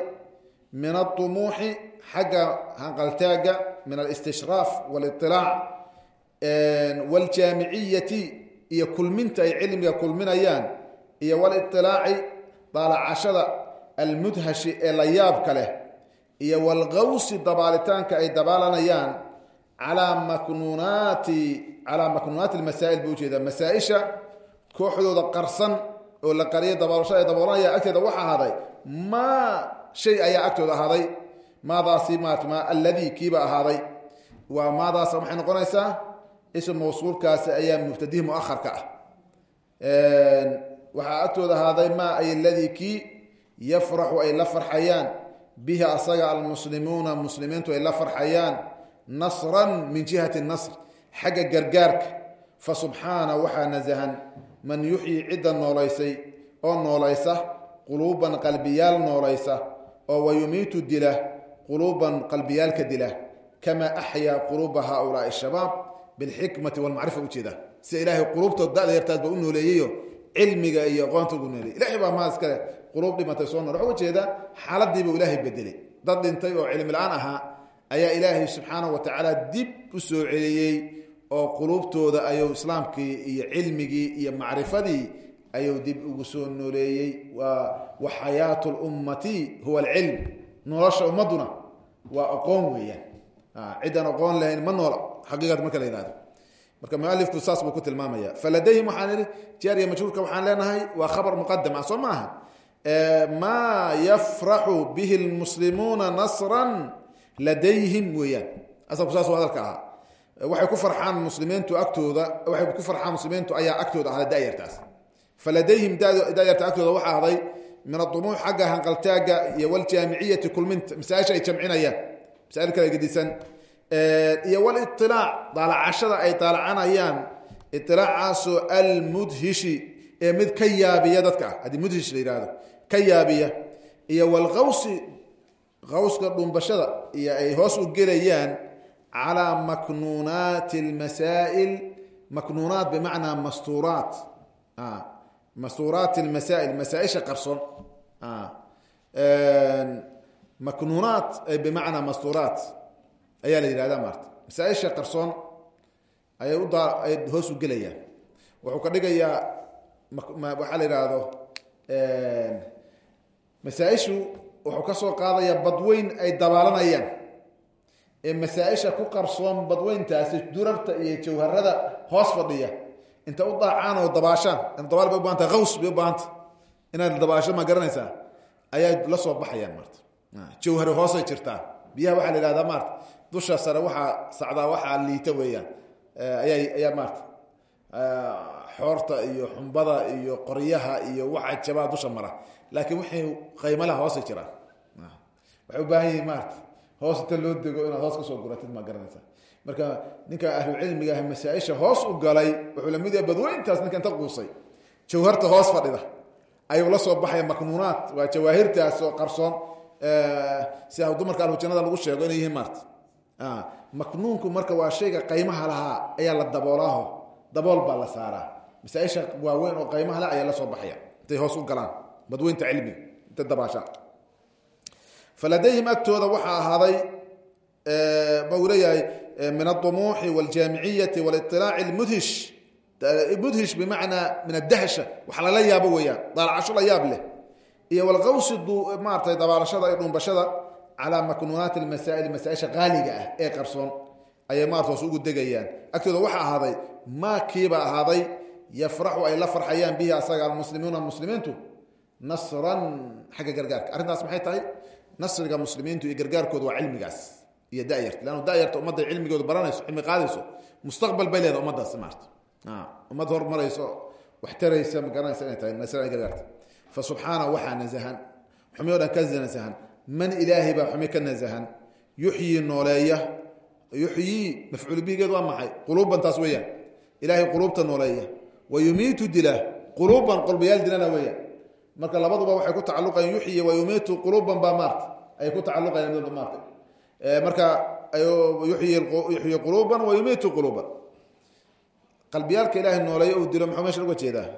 [SPEAKER 2] min aumuuxi xagga hanqaltaaga min alistishraaf waliilaac wljaamiciyati iyo kulminta ay cilmiga kulminayaan iyo waliilaaci daalacashada almudhashi ee la yaabka leh iyo wاlgawsi dabaalitaanka ay dabaalanayaan calaa maknuunaati calaa maknuunaati اlmasaa'il buu u jeedaa masaa-isha kooxdooda qarsan oo la qariya dabaalashada ay daboolanaya agteeda waxa ahaaday maa shay ayaa agtooda ahaaday. Maadaasi marat ma alladii kiiba ahaaday. Waa maadaas maxay noqonaysaa ism mawsuulkaasi ayaa mubtadihi muaharka ah. Waxaa agtooda ahaaday maa ay aladii kii yafraxu ay la farxayaan bihi asaga almuslimuuna muslimiintu ay la farxayaan nasran min jihati nasr xagga gargaarka. Fa subxaana waxaa nasahan man yuxyi cidda noolaysay oo noolaysa quluuban qalbiyaal noolaysa oo wayumiitu dila quluuban qalbiyaalka dila. Kama axyaa quluuba haulaai shabaab bilxikmati walmacrifa ujeeda sida ilaahay quluubtood dada yartaas u nooleeyeyo cilmiga iyo aqoonta ugu nooleeyey ilahay baa maa iskale quluub dhimatay soo nool waxa ujeeda xaaladiibuu ilaahay bedelay. Dad dhintay oo cilmi la'aan ahaa ayaa ilaahay subxaanahu wa tacaala dib u soo celiyey oo quluubtooda ayuu islaamkii iyo cilmigii iyo macrifadii ayuu dib ugu soo nooleeyey. Wa xayaatu lummati huwa alcilm. Nolosha ummaduna waa aqoon weeyaan. Ciddaan aqoon lahayn ma noola. Xaqiiqad marka la yihahdo marka mualifku saas buu ku tilmaamaya. Faladayhim waxaan ihi jaariya majhuurka waxaan leenahay waa khabar muqadam ah soo maaha maa yafraxu bihi lmuslimuuna nasran ladayhim weeyaan. Asalku saas hadalka ahaa. Waxay ku farxaan muslimiintu agtooda waxay ku farxaan muslimiintu ayaa agtooda ahda dayartaas. Faladayhim dayarta agtooda waxaa ahday min adumuuc xagga hanqaltaaga iyo waljaamiciyati kulminta masaaisha ay jamcinayaan. Masail kala gedisan iyo waliilaac daalacashada ay daalacanayaan ilaacaasoo almudhishi ee mid ka yaabiya dadka ah haddii mudhish la yihahdo ka yaabiya. Iyo walqawsi qawska dhumbashada iyo ay hoos u gelayaan calaa maknuunaati lmasaa'il maknuunaat bimacnaa mastuuraat mastuuraat lmasaa'il masaaisha qarson maknuunaat bimacnaa mastuuraat ayaa la yihahda maarta masaaisha qarsoon ayay u daa ay hoos u gelayaan. Wuxuu ka dhigayaa waxaa la yidhaahdo masaaishu wuxuu ka soo qaadayaa badweyn ay dabaalanayaan. Ee masaaisha ku qarsoon badweyntaasi durarta iyo jawharada hoos fadhiya. Inta u daacaan oo dabaashaan dabaal bay ubahanta aws bay ubahanta inaad dabaasho ma garanaysaa. Ayaa la soo baxayaan maarta jawhari hoosay jirtaa biyaha waxaa la yihahdaa maarta dusha sare waxaa sacdaa waxaa liita weeyaan. Ayaa ayaa maarta xoorta iyo xumbada iyo qoryaha iyo waxa jabaa dusha mara. Laakiin waxay qaymalaha hoosay jiraan. Waxay u baahan yihiin maarta hoos loo dego inaad hoos ka soo guratid ma garanaysa. Marka ninka ahlucilmiga ah masaaisha hoos u galay wuxuu la mid yahay badweyntaas ninka inta quusay. Jawharta hoos fadhida. Ayuu la soo baxaya maknuunaat waa jawaahirtaas oo qarsoon. Sida dumarka alhujanada lagu sheego inay yihiin maarta Ah, maknuunku marka waa shayga qaymaha lahaa ayaa la daboolaaho. Dabool baa la saaraa. Masaaisha waaweyn oo qaymaha leh ayaa la soo baxaya. Intay hoos u galaan. Badweynta cilmiga inta dabaashaan. Faladayhim agtooda waxaa ahaaday eh, ma leeyahay eh, min aumuuxi wljaamiciyai wliilaaci mudhish eh, mudhish bimacnaa min adahsha wax lala yaabo weeyaan. Daalcasho la yaab leh. Iyo walqawsi maarata dabaarashada iyo dhumbashada calaa maknuunaati اlmasaa'il masaaisha qaaliga ah ee qarsoon ayay maarata hoos ugu degayaan agtooda waxaa ahaaday maa kiiba ahaaday yafraxu ay la farxayaan bihi asaga almuslimuuna muslimiintu nasran xagga gargaarka arrintaas maxay tahay nasriga muslimiintu iyo gargaarkooda waa cilmigaas iyo dayarta leanna dayarta ummadday cilmigooda baranayso cilmi qaadayso mustaqbal bay leedahay ummaddaas maarta ummad hormarayso wax taraysa ma inay tahay nasra gargaarta fa subxaana waxaa nasahan xumi dhan ka nasahan man ilaahay baa xumi ka nasahan. Yuxyii nooleeya. Yuxyii mafcuul waa maxay? Quluuban taas weeyaan. Ilaahay quluubta nooleeya. Wa yumiitu dila quluuban qolbayaal dilana weeyaan. Marka labaduba waxay ku tacaluqayan yuxyi wa yumiitu quluuban baa maarta. Ayay ku tacaluqayaan maarta. Marka yuxyi quluuban wa yumiitu quluuban. Qalbiyaalka ilaahay nooleeyo uu dilo muxuu meesha uga jeedaa?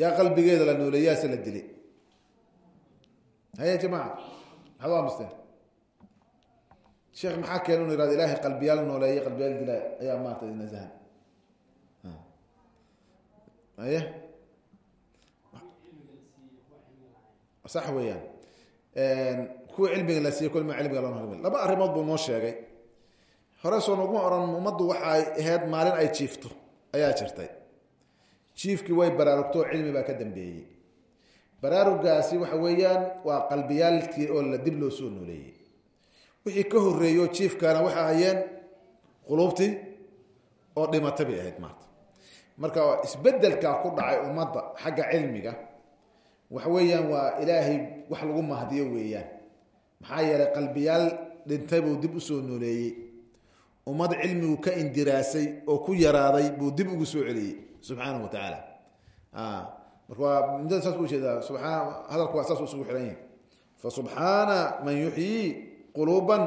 [SPEAKER 2] Yaa qalbigeeda la nooleeyaase la dilay haya jamaca maxaad u aamusteen sheekh maxaa keena inu yihahdo ilaahay qalbiyaal nooleeye qalbiyaal dila ayaa maarata nasahan aye sax weeyaan. Kuwa cilmiga la siiye kulma cilmiga loo hormay laba arrimood buu noo sheegay. Hore soo noguma oran ummaddu waxay ahayd maalin ay jiifto ayaa jirtay. Jiifkii way baraarugto oo cilmi baa ka dambeeyey baraarugaasi waxa weeyaan waa qalbiyaalkii oo la dib loo soo nooleeyey wixii ka horeeyo jiifkana waxay ahayeen quluubtii oo dhimata bay ahayd maarta marka isbedelkaa ku dhacay ummadda xagga cilmiga waxa weeyaan waa ilaahay wax lagu mahdiyo weeyaan. Maxaa yeelay qalbiyaal dhintay buu dib u soo nooleeyey ummad cilmigu ka indiraasay oo ku yaraaday buu dib ugu soo celiyey subxaanahu wa tacaala marka waa saas u jeedaa subaa hadalku waa saas isugu xihan yahay. Fa subxaana man yuxyii quluuban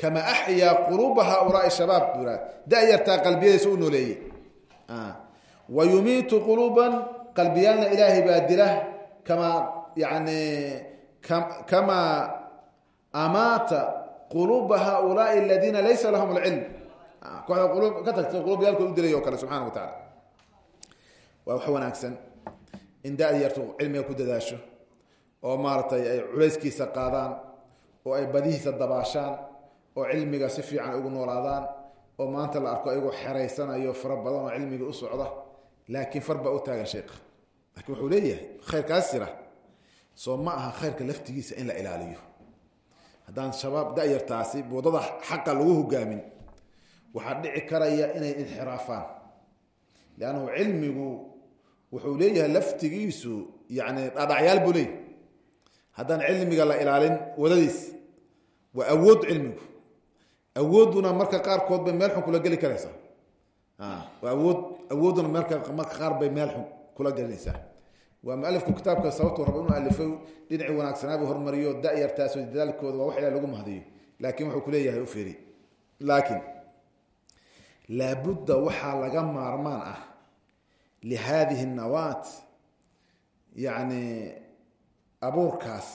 [SPEAKER 2] kama axyaa quluuba haaulaai shabaab buu iha da-yartaa qalbiyadiisa u nooleeyey wa yumiitu quluuban qalbiyaalna ilaahay baa dila kama yani kama amaata quluuba haaulaai laysa lahum lcilm kooxda quluub ka tagtay quluubyaalkood u dilay wa taala waa wax wanaagsan in da-da yartu cilmiga ku dadaasho oo maaragtay ay culayskiisa qaadaan oo ay badihiisa dabaashaan oo cilmiga si fiican ugu noolaadaan oo maanta la arko ayagoo xeraysanayo fara badan oo cilmiga u socda laakiin far baa u taagan sheekha laakiin wuxuu leeyahay khayrkaas jira. Soo ma aha khayrka laftigiisa in la ilaaliyo. Haddaan shabaab da-yartaasi waddada xaqa lagu hogaamin waxaa dhici karaya inay inxiraafaan. Leannahu cilmigu wuxuu leeyahay laftigiisu yani dhadhacyaal buu leeyahy cilmiga la ilaalin wadadiis waa awood cilmigu. Awooduna marka qaarkood bay meel xun kula geli karaysaa. Waa awood awooduna marka marka qaar bay meel xun kula gelinaysaa. Waa mualifku kitaabka sababtuu raba inuu alifay dhinacii wanaagsanaabu hormariyo da-yartaas dadaalkooda waa wax ilaa lagu mahdiyo laakiin wuxuu kuleeyahay u fiiri. Laakiin laabudda waxaa laga maarmaan ah lihadihi nawaat yacni abuurkaas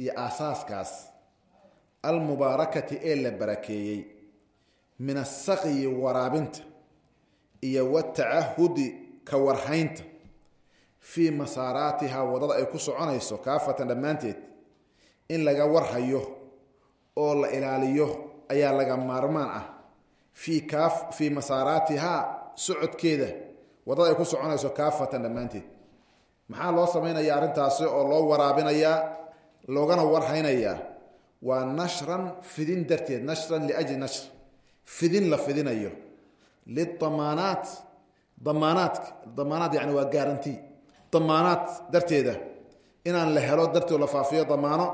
[SPEAKER 2] iyo aasaaskaas almubaarakati ee la barakeeyey min asaqyi waraabinta iyo watacahudi ka warhaynta fii masaaraatiha waddada ay ku soconayso kaafatan dhammaanteed in laga warhayo oo la ilaaliyo ayaa laga maarmaan ah fii kaaf fii masaaraatiha socodkeeda waddada ay ku soconayso kaafatan dhammaanteed. Maxaa loo samaynayaa arrintaasi oo loo waraabinayaa loogana warhaynayaa? Waa nashran fidin darteed nashran liajli nashr. Fidin la fidinayo. Lidamaanaat damaanaadka damaanaad yani waa gaaranti damaanaad darteeda. Inaan la helo darteed la faafiyo damaano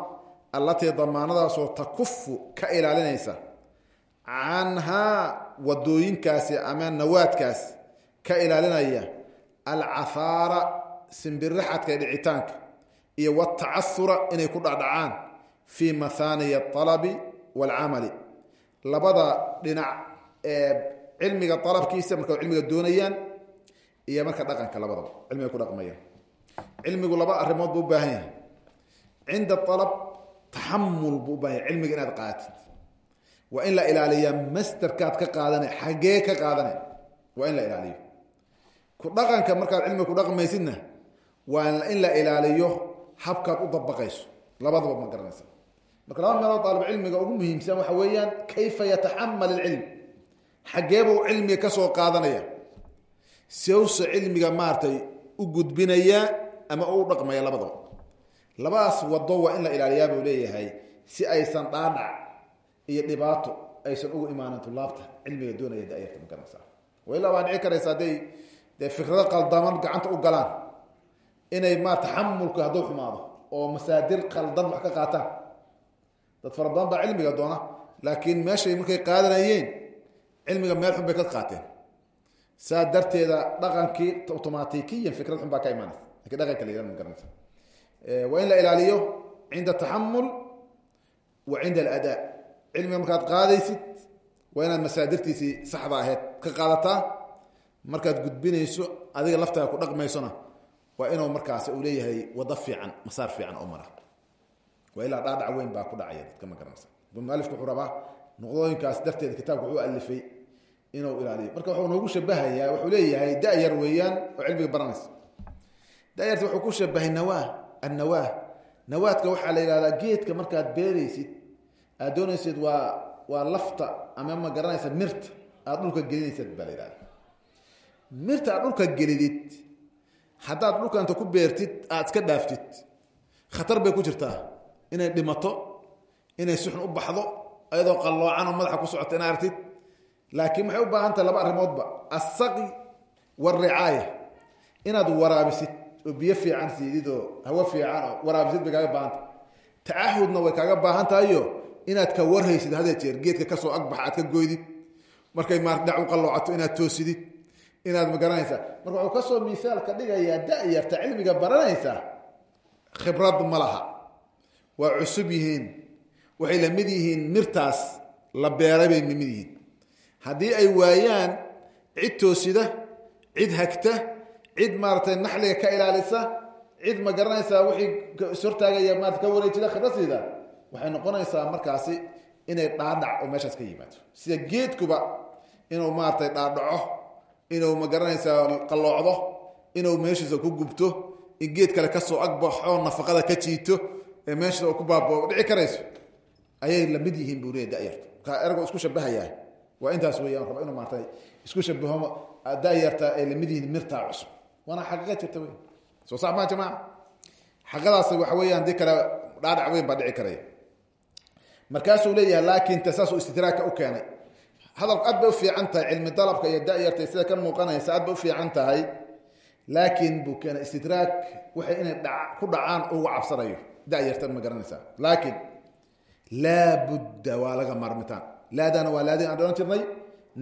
[SPEAKER 2] allatii damaanadaasoo takufu ka ilaalinaysa. Canhaa wadooyinkaasi ama nawaadkaas ka ilaalinaya alcahaara simbirixadka dhicitaanka iyo watacasura inay ku dhacdhacaan fii mahaaniya alabi waalcamali labada dhinac ee cilmiga alabkiisa marka cilmiga doonayaan iyo marka dhaqanka labadaba cilmiga ku dhaqmayaan. Cilmigu laba arrimood buu u yahay. Cinda alab taxamul buu u yahay cilmiga inaad qaadatid waa in la ilaaliyaa masterkaad ka qaadane xaggee ka qaadane waa in la ilaaliyo ku dhaqanka markaad cilmiga ku dhaqmaysidna waa in la ilaaliyo habkaad u dabaqayso. Labadaba ma garanaysa. Marka laba meelood aalib cilmiga ugu muhiimsan waxa weeyaan kayfa yataxamal ilcilm xaggeebuu cilmiga ka soo qaadanaya. Sewse cilmiga maaratay u gudbinayaa ama u dhaqmaya labadaba. Labadaas wado waa in la ilaaliyaa buu leeyahay si aysan dhaadhac iyo dhibaato aysan ugu imaanin tulaabta cilmiga doonaya dayarta ma garanaysa ilaa waa dhici karaysa hadday dee fikrado qaldaman gacanta u galaan. Inay ma taxamulku hadduu xumaado oo masaadir qaldan wax ka qaataan. Dad fara badan baa cilmiga doona laakiin meeshay markay qaadanayeen cilmiga meel xun bay ka qaateen. Saa darteeda dhaqankii automatikiyan fikrad xun baa ka imaanaysa. Lakin dhaqanka la yihahdo ma garanaysa. Waa in la ilaaliyo cinda taxamul wa cinda aladaa cilmiga markaad qaadaysid waa inaad masaadirtiisii saxda aheyd ka qaadataa markaad gudbinayso adiga laftaada ku dhaqmaysona waa inuu markaas uu leeyahay wado fiican masaar fiican oo mara. Waa ilaa dhaadhac weyn baa ku dhacaya dadka ma garanaysa. Mualifku wuxuu rabaa nuqdooyinkaas darteeda kitaabka wuxuu alifay inuu ilaaliyo. Marka wuxuu noogu shabahayaa wuxuu leeyahay da-yar weeyaan oo cilmiga baranaysa. Da-yarta wuxuu ku shabahay nawaa annawaah nawaadka waxaa la yihahdaa geedka markaad beeraysid aad doonaysid waa waa lafta ama ma garanaysa mirta aad dhulka gelinaysad baa la yihahda mirta aad dhulka gelidid haddaad dhulka inta ku beertid aad iska dhaaftid khatar bay ku jirtaa. Inay dhimato inay si xun u baxdo ayadoo qalloocan oo madaxa ku socota ina artid laakiin waxay u baahan tahay laba arrimoodba? Assaqi waalricaaya inaad waraabisid oo biyo fiican siidid oo hawo fiican oo waraabisid bay kaaga tacahudna way kaaga baahan tahayo inaad ka warhaysid hadee jeer geedka ka soo agbaxa aad ka goydid. Markay maar dhac u qalloocato inaad toosidid inaad ma garanaysaa marka wuxuu ka soo misaal ka dhigayaa da-yarta cilmiga baranaysa khibrad ma laha. Waa cusub yihiin waxay la mid yihiin mirtaas la beeray bay mid yihiin. Haddii ay waayaan cid toosida cid hagta cid maaratay naxliga ka ilaalisa cid ma garanaysaa wixii ishortaagaya maarata ka wareejida khibrasiida waxay noqonaysaa markaasi inay dhaadhac oo meeshaas ka yimaado. Sida geedkuba inuu maaratay dhaadhaco inuu ma garanaysaa qalloocdo inuu meeshiisa ku gubto in geed kale ka soo agbaxo nafaqada ka jiito ee meeshiisa oo ku baabao dhici karayso ayay la mid yihiin buu leeya dayarta markaa ergo isku shabahayaa waa intaas weeyaan raba inuu maartay isku shabaho dayarta ay la mid yihiin mirtaa cusub. Waana xaqiiqa jirta wey soo sax maa jamaca? Xaqadaas waxa weeyaan dii kale weyn baa dhici karaya. Markaasuu leeyahay laakiin ta saasuu istidraagka u keenay hadalku aad bay u fiican tahay cilmi dalabka iyo dayarta sida ka muuqanaysa aad bay u fiican tahay. Laakiin buu keenay istidraag waxay inay ku dhacaan uga cabsanayo. Dayarta ma garanaysaa. Laakiin laa budda waa laga maarmitaan. Laadana waa laadin aan odhan jirnay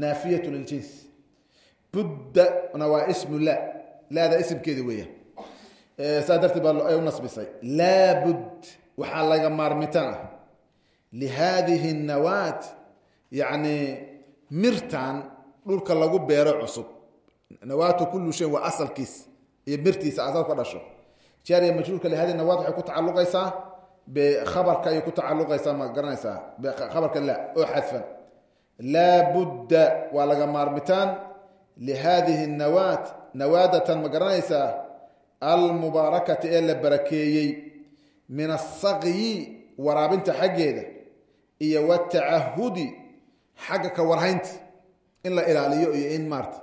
[SPEAKER 2] naafiyatu liljins buddana waa ismu la. Laada ismkeedi weeyaan. Saa darteed baa ay u nasbisay. Laa budd waxaa laga maarmitaan. Ah lihadihi nawaat yacni mirtan dhulka lagu beero cusub. Nawaatu kullu shay waa asalkiis iyo mirtiisa asal ka dhasho. Jaariya majruurka lihadihi nawaat waxay ku tacaluqaysaa bkhabarka ayay ku tacaluqaysaa ma garanaysaa. Khabarka la oo xadfan. Laa budda waa laga maarmitaan. Lihadihi nawaat nawaadatan ma garanaysaa? Almubaarakati ee la barakeeyey. Min asaqyi waraabinta xaggeeda. Iyo watacahudi xagga ka warhaynta in la ilaaliyo iyo in maarta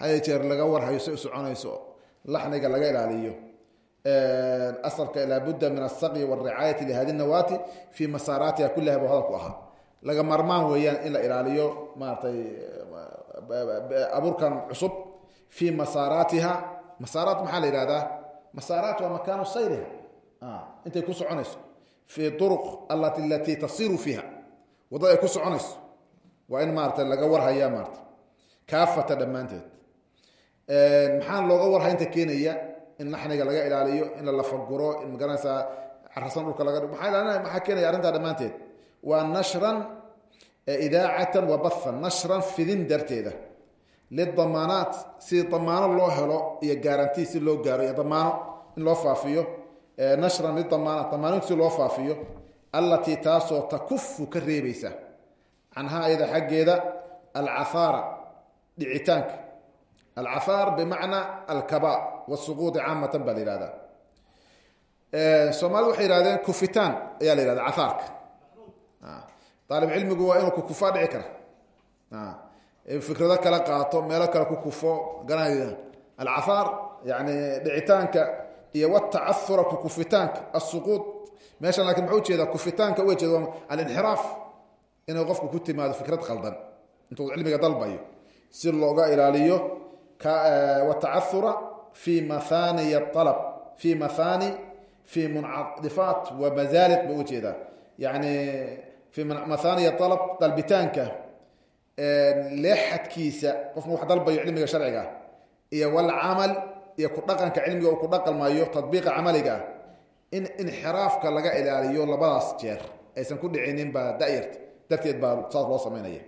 [SPEAKER 2] haya jeer laga warhayo si u soconayso laxniga laga ilaaliyo. Asalka laabudda min asaqyi waricaayati lihadi nawaati fii masaaraatiha kuliha bu hadalku ahaa. Laga marmaan weeyaan in la ilaaliyo maaratay abuurkan cusub fii masaaraatiha masaaraat maxaa la yihahdaa masaaraat waa makaanu sayriha. Intay ku soconayso. Fii uruq alati tasiru fiiha. Waddada ay ku soconayso waa in maarata laga warhaya maarata kaafata dhammaanteed. Maxaa looga warhaynta keenaya in naxniga laga ilaaliyo in la lafaguro in ma garanaysaa carasan dhulka laga maaa ilaalinaya maxaa keenaya arrintaa dhammaanteed? Waa nashran idaacatan wa bathan nashran fidin darteeda. Lidamaanaat si damaano loo helo iyo gaaranti si loo gaaro iyo damaano in loo faafiyo. Nashran lidamaanaat damaanointa si loo faafiyo. Allatii taasoo takufu ka reebaysa canhaa ayada xaggeeda alcahaara dhicitaanka alcahaar bimacnaa alkaba wasuquudi caamatan baa la yihahdaa soomaalida waxay yihahdeen kufitaan ayaa la yihahda cahaarka aalib cilmigu waa inuu kukufaa dhici kara fikrado kala qaato meelo kale ku kufo garanaya alcahaar yani dhicitaanka iyo watacaura kukufitaanka asuquud meeshan laakiin muxuu u jeedaa kufitaanka uga jeeda alinxiraaf inay qofku ku timaado fikrad khaldan intuu cilmiga dalbayo si looga ilaaliyo watacaura fi mathaniy alab fi mathani fi muncadifaat wa mazaaliq buu u jeedaa yani fi mathaniy alab dalbitaanka leexadkiisa qofku wax dalbayo cilmiga sharciga iyo walcamal iyo ku dhaqanka cilmiga uu ku dhaqalmayo tadbiiqa camaliga in inxiraafka laga ilaaliyo labadaas jeer aysan ku dhicinin baa dayarta darteed baa saas loo samaynaya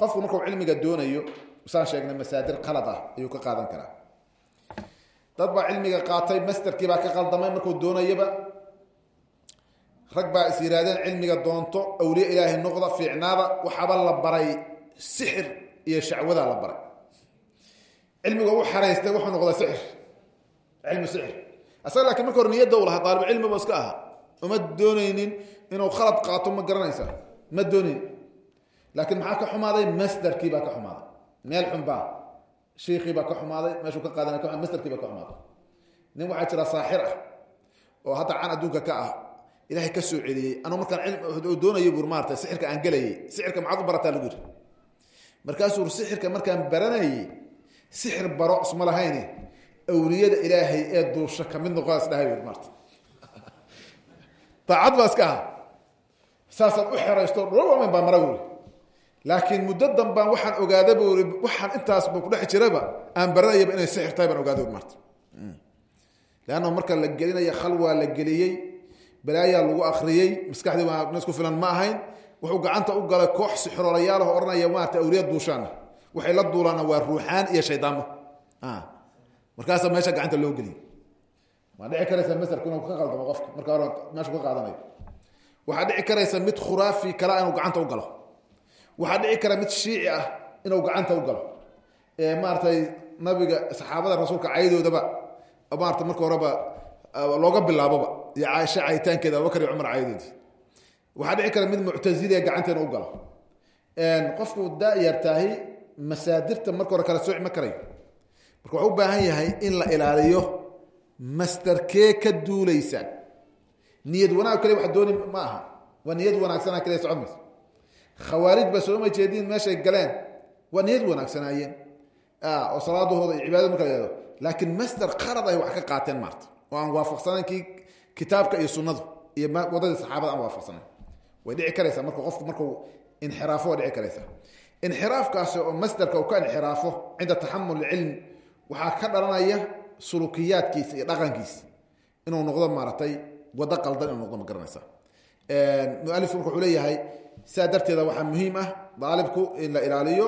[SPEAKER 2] qofku markuu cilmiga doonayo saan sheegnay masaadir qalad ah ayuu ka qaadan karaa. Dad baa cilmiga qaatay masterkii baa ka qaldamay markuu doonayaba. Rag baa is yihaahdeen cilmiga doonto awliye ilaahay noqda fiicnaada waxaaba la baray sixir iyo shacwadaa la baray. Cilmiga u xaraystay wuxuu noqday sixir. Cilmi sixir. Asaga lakiin marka hore niyadda u lahaa daalib cilmiba iska aha uma doonaynin inuu khalad qaato ma garanaysa ma doonayn laakiin maxaa ka xumaaday? Masderkii baa ka xumaaday. Meel xunbaa shiikii baa ka xumaaday. Meeshuu ka qaadan masderkii baa ka xumaaday. Nin waxaa jira saaxir ah oo hadda can adduunka ka ah ilahay ka soo celiyey anuu markaan doonay bur maarata sixirka aan gelayay sixirka maxaad u barataa lagu yiri markaasuu sixirka markaan baranayey sixir baro isma lahayne awliyada ilaahay ee duusha ka mid saasaad u xeraysto dhulwamen baa mara laakiin muddo danbaan waxaan ogaada bu ri waxaan intaasba kudhex jiraba aan baranayaba inay sixir tahay baan ogaada maarta leanna marka la gelinaya khalwaa la geliyey balaayaa lagu akriyey maskaxdii waa nas ku filan ma ahayn wuxuu gacanta u galay koox sixroolayaalaho odhanaya maarata awliya duushaana waxay la duulaana waa ruuxaan iyo shaydaamo. Markaasaa meesha gacanta loo geliyay waa dhici karaysa masarku inuu ka qaldamo qofka marka hore meeshu ka qaadanayo waxaa dhici karaysa mid khuraafi kala inuu gacanta u galo. Waxaa dhici kara mid shiici ah inuu gacanta u galo. Ee maaratay nabiga saxaabada rasuulka caydoodaba maarata marka horeba looga bilaaboba iyo caaisha cayitaankeeda abubakar iyo cumar caydoodi waxaa dhici kara mid muctaziliya gacanta inuu galo. Qofku da-yartaahi masaadirta marka hore kala sooci ma karayo. Marka waxuu u baahan yahay in la ilaaliyo masterkee ka duuleysa niyad wanaag kale wax dooni ma aha waa niyad wanaagsana kale socon mayso. Khawaarij ba sooma jeediin meeshay galeen. Waa niyad wanaagsanaayeen oo salaadahooda iyo cibaadada marka la yihahdo laakiin master qarad ay wax ka qaateen maarta. Oo aan waafaqsanayn kii kitaabka iyo sunnadu iyo wadadii saxaabada aan waafaqsanayn. Way dhici karaysaa. Marka qofku markuu inxiraafo waa dhici karaysaa. Inxiraafkaasi oo masderka uu ka inxiraafo cinda taxamul cilm waxaa ka wado qaldan inuu noqdo ma garanaysa. Mualifku marka wuxuu leeyahay sidaa darteeda muhiim ah daalibku in la ilaaliyo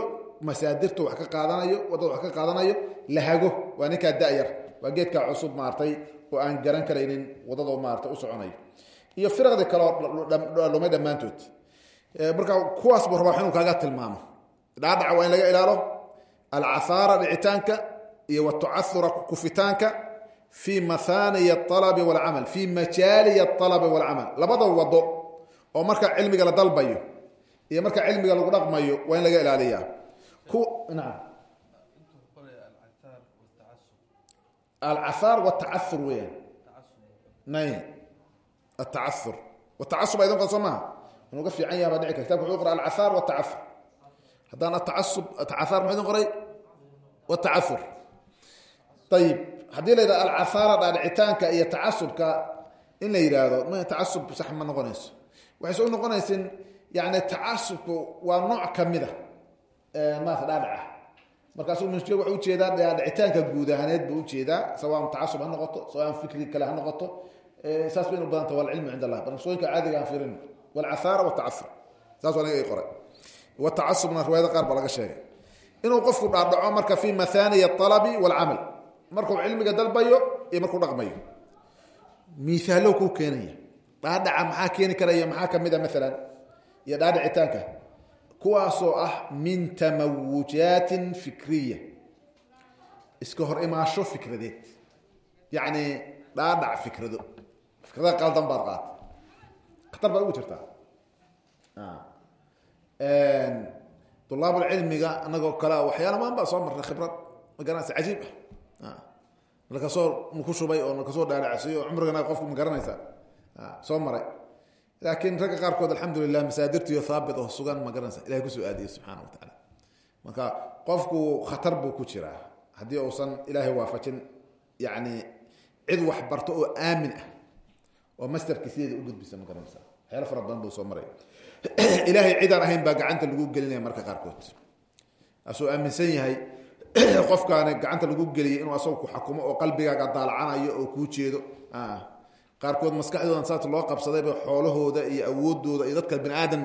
[SPEAKER 2] masaadirtu wax ka qaadanayo waddada wax ka qaadanayo la hago waa ninkaa da-yar waa geedkaa cusub maartay oo aan garan karaynin wadadoo maarata u soconayo iyo firaqdi kaleoo lumay dhammaantood. Marka kuwaas buu rabaa inuu kaaga tilmaamo. Dhaadhaca waa in laga ilaalo alcahaara dhicitaanka iyo watucahura kufitaanka fi mathaniy alabi walcamal fi majaaliy alabi walcamal labada wado oo marka cilmiga la dalbayo iyo marka cilmiga lagu dhaqmayo waa laga ilaaliya naam alcahaar watacaur weyan nay atacaur watacaub aydan soo maha inuu ga fiican yaha baa dhici kara kitabka wuxuu qora alcahaar watacaur haddaan ataasub atacahaar muxuu idin qoray watacaur ayib haddii la yidhahdo alcahaara dhaadhicitaanka iyo tacasubka in la yidhaahdo m tacasub sax ma noqonayso. Waxay soo noqonaysin yani tacasubku waa nooc kamida maata dhaadhaca markaasuu mushkil wuxuu u jeedaa dhaadhicitaanka guud ahaaneed buu u jeedaa sawaan tacasub ha noqoto sawaan fikri kale ha noqoto. Saas bay inu badanta walcilmu cind allah barnamsooyinka caadiga aan fiirin walcahaara watacaur saas waa naga i qoray. Watacasubna riwaayada qaar baa laga sheegay. Inuu qofku dhaadhaco marka fi mathaniy alabi walcamal markuu cilmiga dalbayo iyo markuu dhaqmayo. Miaalo kuu keenaya. Dhaadhaca maxaa keeni karaya maxaa ka mid a maalan iyo dhaadhicitaanka. Kuwaasoo ah min tamawujaatin fikriya. Iska hor imaasho fikradeed. Yacni dhaadhac fikrado. Fikrada qaldan baad qaata khatar baad ugu jirtaa. Dulaabulcilmiga anagoo kale waxyaala maan baa soo marnay khibrad. Ma garanaysa cajiib ah nakasoo naku shubay oo nakasoo dhaadhacsiy oo cumrigana qofku ma garanaysa. Soo maray. Laakiin ragga qaarkood alxamdulilah masaadirtiyo haabit oo sugan ma garanaysa. Ilahay ku soo aadiye subxaana wa tacaala marka qofku khatar buu ku jiraa. Haddii uusan ilaahay waafajin yani cid wax barto oo aamin ah oo masterki sideeda u gudbisa ma garanaysa. Waxyaala fara buu soo maray. Ilaahay cidaan ahayn baa gacanta lagu gelinaya marka qaarkood. Asuu aaminsan yahay qofkaani gacanta lagu geliyay inuu asagu ku xakumo oo qalbigaaga daalacanayo oo kuu jeedo. Qaarkood maskaxdoodan saas loo qabsadayba xoolahooda iyo awoodooda iyo dadka bani aadan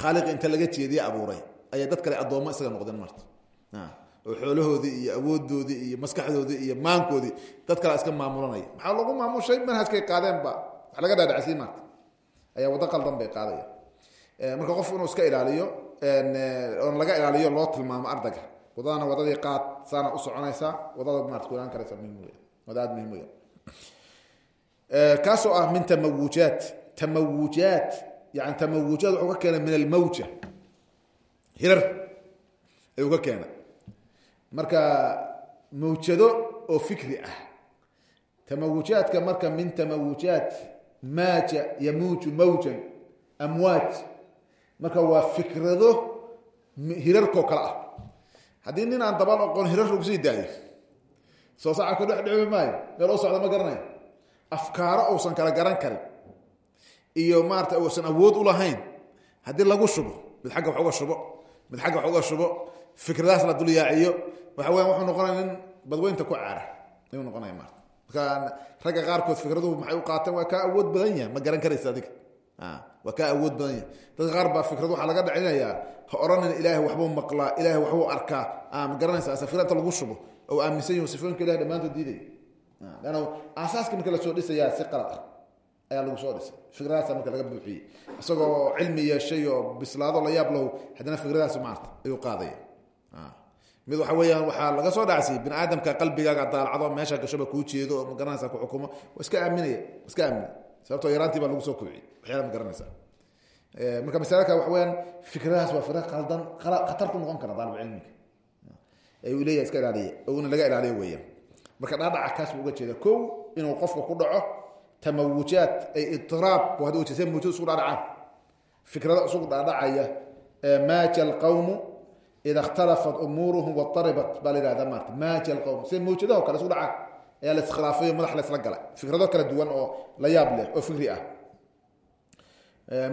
[SPEAKER 2] khaaliq inta laga jeediye abuuray. Ayay dad kale addoommo isaga noqdeen marta. Oo xoolahoodii iyo awoodoodii iyo maskaxdoodii iyo maankoodii dad kale iska maamulanaya maxaa lagu maamushay? Manhajkay qaadeenba wax laga dhaadhacsiy maarta ayaa waddo qaldan bay qaadaya marka qof inuu iska ilaaliyo oon laga ilaaliyo loo tilmaamo ardayga wadadana wadadii qaad saana u waddada maarta kulaan karaysa muhiim wey wada aad muhiim ah min tamawujaat. Tamawujaat yani tamawujaat wuxuu ka min almawja. Hirar ayuu ka marka mawjado oo fikri ah. Tamawujaadka marka min tamawujaat maaja yamuuju mawjan amwaaj. Marka waa fikrado hirarkoo kale ah haddii nin aan dabal oqon hirar lagu sii daayo soo saca ka dhex dhicmi maayo meel u socda ma garanayo. Afkaaro uusan kala garan karin. Iyo maarata uusan awood u lahayn haddii lagu shubo mid agga wax uga shubo mid agga wax uga shubo fikradaas la dul yaaciyo waxa weya wuxuu noqonaya nin badweynta ku caara. Ayuu noqonaya maarata marka ragga qaarkood fikraduhu maxay u qaateen? Waa kaa awood badan yahay ma garan karaysa adiga. Waa kaa awood badan yahay. Dadka qaar baa fikrad waxaa laga dhacinayaa ha odhanin ilaahay waxbuu maqlaa ilaahay waxbuu arkaa. Ma garanaysa safira inta lagu shubo. Oo aaminsan yahu sifooyinka ilahay dhammaantood diiday leanna aasaaska marka la soo dhisayaa si qalad ah. Ayaa lagu soo dhisay. Fikradaasa marka laga buuxiyey. Isagoo cilmi yeeshay oo bislaado la yaab lahu haddana fikradaasi maarta ayuu qaadaya. Mid waxa weeyaan waxaa laga soo dhacsiyay bini aadamka qalbigaaga daalacdo meesha gashoba kuu jeedo magaranaysa ku xukumo. Waa iska aaminaya iska aaminay sababtoo yaraantii baa lagu soo kobciyey. Waxyaala ma garanaysa marka masalaka waxa weyaan fikradahaas waa fikra qaldan khatar ku noqon kara daalib cilmiga. Ayuu leeyahay iska ilaaliya oo ina laga ilaaliyo weeyaan. Marka dhaadhaca kaas buu uga jeeda kow inuu qofka ku dhaco tamawujaat ay bu wajise mawjud isugu dhaadhacaan. Fikrada isugu dhaadhacaya maaja alqawmu ida اkhtalafat umuuruhum waaribat baa la yihahda maarta maaja alqowm sida mawjadaho kale isu dhacaan ayaa la iskhilaafayo madax la isla galay. Fikrado kala duwan oo la yaab leh oo fikri ah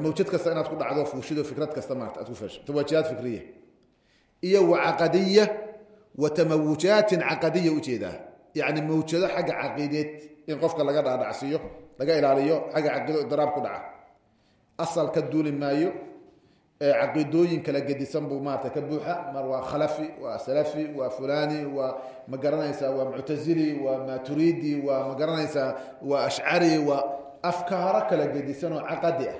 [SPEAKER 2] mawjad kasta inaad ku dhacdo fuushido fikrad kasta maarta aad ku fesho tawaajihaad fikriya iyo wa caqadiya wa tamawujaatin caqadiya u jeedaa yacni mawjado xagga caqiideed in qofka laga dhaadhacsiiyo laga ilaaliyo xagga caqiido idiraab ku dhaca. Asal ka duuli maayo caqiidooyin kala gedisan buu maarata ka buuxa. Mar waa khalafi waa salafi waa fulani waa ma garanaysaa waa muctazili waa maturidi waa ma garanaysaa waa ashcari waa afkaaro kala gedisan oo caqadi ah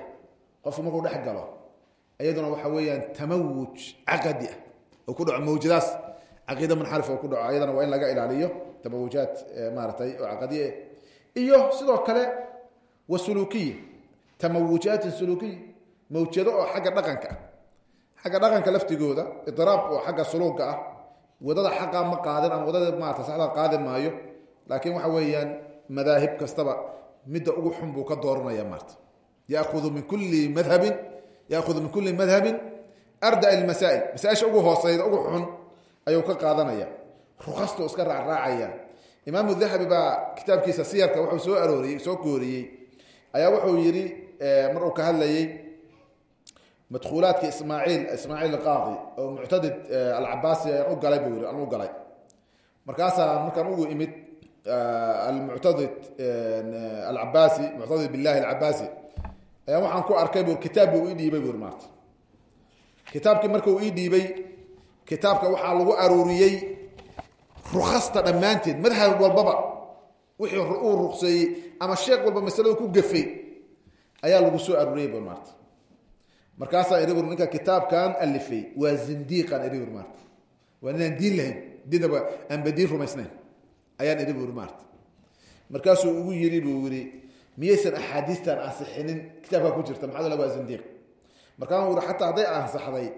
[SPEAKER 2] qofku markuu dhex galo iyaduna waxa weeyaan tamawuj caqadi ah oo ku dhaco mawjadaas caqiida munxarif oo ku dhaco iyadana waa in laga ilaaliyo tamawujaad maaratay oo caqadiya iyo sidoo kale wa sulukiya tamawujaatin sulukiya mawjado oo xagga dhaqanka ah. Xagga dhaqanka laftigooda idiraab oo xagga suluuga ah waddada xaqaa ma qaadin ama waddada maarata saxda qaadin maayo. Laakiin waxa weeyaan madaahib kastaba midda ugu xun buu ka dooranaya maarta yaahudu min kulli madhabin yaahudu min kulli madhabin arda ilmasaa'il masaaisha ugu hooseyda ugu xun ayuu ka qaadanaya rukastu iska raacraacaya imaamu dahabi baa kitaabkiisa siyarka wuxuu soo arooriyey soo gooriyey ayaa wuxuu yidhi mar uu ka hadlayey madhuulaadka ismaaciil ismaaciil qaadi oo muctadid alcabaasi ayaan u galay buu yii aan u galay markaasaa markaan ugu imid almuctadid alcabaasi muctadid billahi alcabaasi ayaa waxaan ku arkay bu kitaab buu ii dhiibay buri maarta. Kitaabkii marka uu ii dhiibay kitaabka waxaa lagu aruuriyey rukasta dhammaanteed madhab walbaba. Wixii uu ruqseeyey ama sheekh walba masalada ku gafay ayaa lagu soo aruuriyey bur maarta. Markaasaa iri bur ninka kitaabkan alifay waa zindiiqan iri bur maarta. Waa ninaan diin lahayn diinaba aanba diin rumaysnayn ayaan iri buri maarta. Markaasuu ugu yiri buu yiri miyaysan axaadiistan ansixinin kitaabka ku jirta maxaa waa zindiiq? Markaasuu uri xataa hadday ansaxday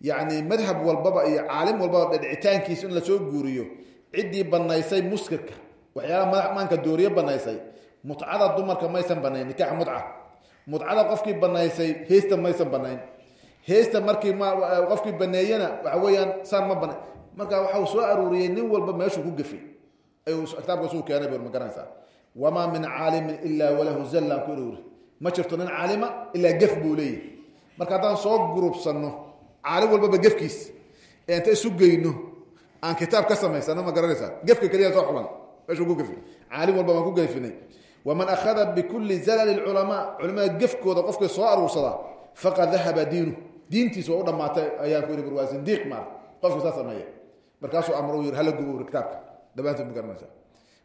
[SPEAKER 2] yacni madhab walbaba iyo caalim walbaba dhadhicitaankiisa in la soo guuriyo ciddii banaysay muskirka waxyaalaha maanka dooriye banaysay mutcada dumarka maysan banayn nikaax mutca. Mudcada qofkii banaysay heesta maysan banayn heesta markii qofkii baneeyena waxa weeyaan saan ma bana marka waxau soo aruuriyey nin walba meeshuu ku gafay. Ayuu kitaabka suu keenay bur ma wamaa min caalimin ilaa walahu zallan ku irowri ma jirto nin caalima ilaa marka haddaan soo gurubsanno caalim walbaba gefkiis. Ee inta isu geyno? Aan kitaab ka samaysano ma garanaysaa. Gefka keliya soo xulan meeshuu ku gafay caalim walba baan ku gefinay. Waman akhada bikuli zalali culamaa culimada gefkooda qofkii soo aruursada faqad dahaba diinu. Diintiisa waa u dhamaatay ayaan ku waa zindiiq maar qofka saa sameeya markaasuu amro yiri hala gubo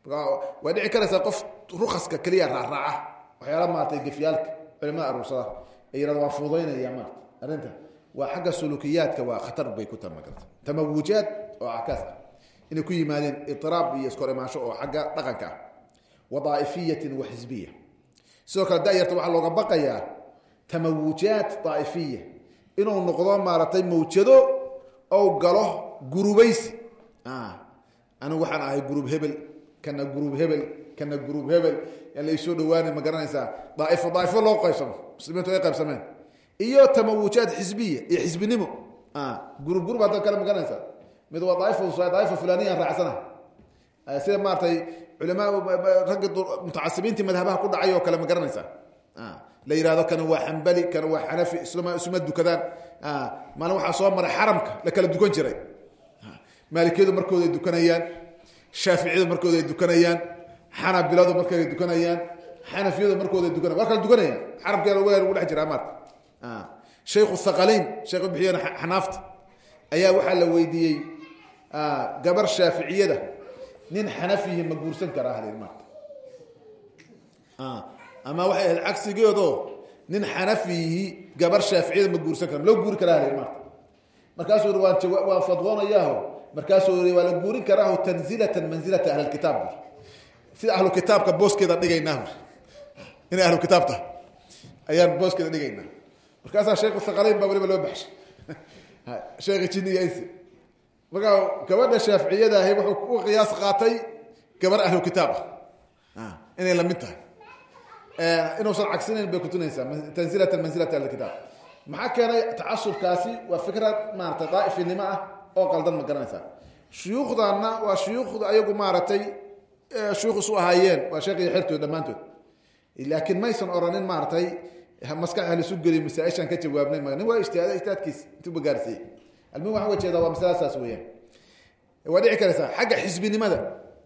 [SPEAKER 2] waa dhici karaysaa qof rukaska keliya raaraaca. Waxyaala maartay gefyaalka culimada aruursada ay yirahda waa fuudaynaya maarta arrinta waa xagga sulukiyaadka waa khatar bay ku tahay tamawujaad oo cakaas ah. Ku yimaadeen itiraab iyo iskor imaansho oo xagga dhaqanka ah. Wa xisbiya. Sidoo kale dayarta waxaa looga baqayaa tamawujaat daa'ifiya. Inuu noqdo maaragtay mawjado ou galo gurubaysi. Anigu waxaan ahay gurub hebel kana gurub hebel kana gurub hebel. Laysoo dhawaanay ma garanaysaa? Daaifo daaifo loo qaybsamo. Muslimiintu ay qaybsameen. Iyo tamawujaad xisbiya iyo xisbinimo. Gurub gurub hadda kale ma garanaysaa. Mid waa daaif daaifo fulaniyan raacsana. Sida maaratay culamaa raggi mutacasibiintii madhabaha ku dhacay oo kale ma garanaysaa. La yihahdo kana waa xambali kana waa xanafi isuma dukadaan. Maalin waxaa soo maray xaramka la kala dukan jiray. Maalikiyadu markooda ay dukanayaan shaaficiyadu markooda ay dukanayaan xanabiladu markay dukanayaan xanafiyadu markooda dukanaya waa kala dukanayaan. Carabkeeda wa lagu dhex jiraa maarta shaykhu thaqalayn sheekh bixiyan xanaafta ayaa waxaa la weydiiyey gabar shaaficiyada nin xanafihi ma guursan karaa halin maarta ama waxay ahayd cagsigeedo nin xanafihi gabar shaaficiyada ma guursan kara ma guuri karaa halin maarta markaasuu waan fadwoonayaaho markaasuu waa la guurin karaaho tanzilatan manzilata ahlilkitaab bur sida ahlu kitaabka booskeeda dhigaynaa inay ahlu kitaab tahay ayaan booskeeda dhigaynaa. Markaasaa sheekhu thaqalayn baa waliba loo baxshay. Sheekhi jiniga insi markaa gabadha shaaficiyada ahi wuxuu u qiyaas qaatay gabar ahlu kitaab ah. Inay la mid tahay. Inuusan cagsinayn bay kutunaysaa tanzilatan manzilata ahlilkitaab maxaa keenay tacasubkaasi? Waa fikrad maarata daa'ifinimo ah oo qaldan ma garanaysaa. Shuyuukhdanna waa shuyuukhda ayagu maaragtay shuyuukh isu ahaayeen waa sheekh iyo xertood laakiin maysan oranin maaratay maskaxa laisu geliy masaaishaan ka jawaabnay nin waa ijtihaada ijtihaadkiis intuuba gaarsiiyey. Almuhim waxaan uga waa masaladasaas weeyaan. Waa dhici karaysaa xagga xisbinimada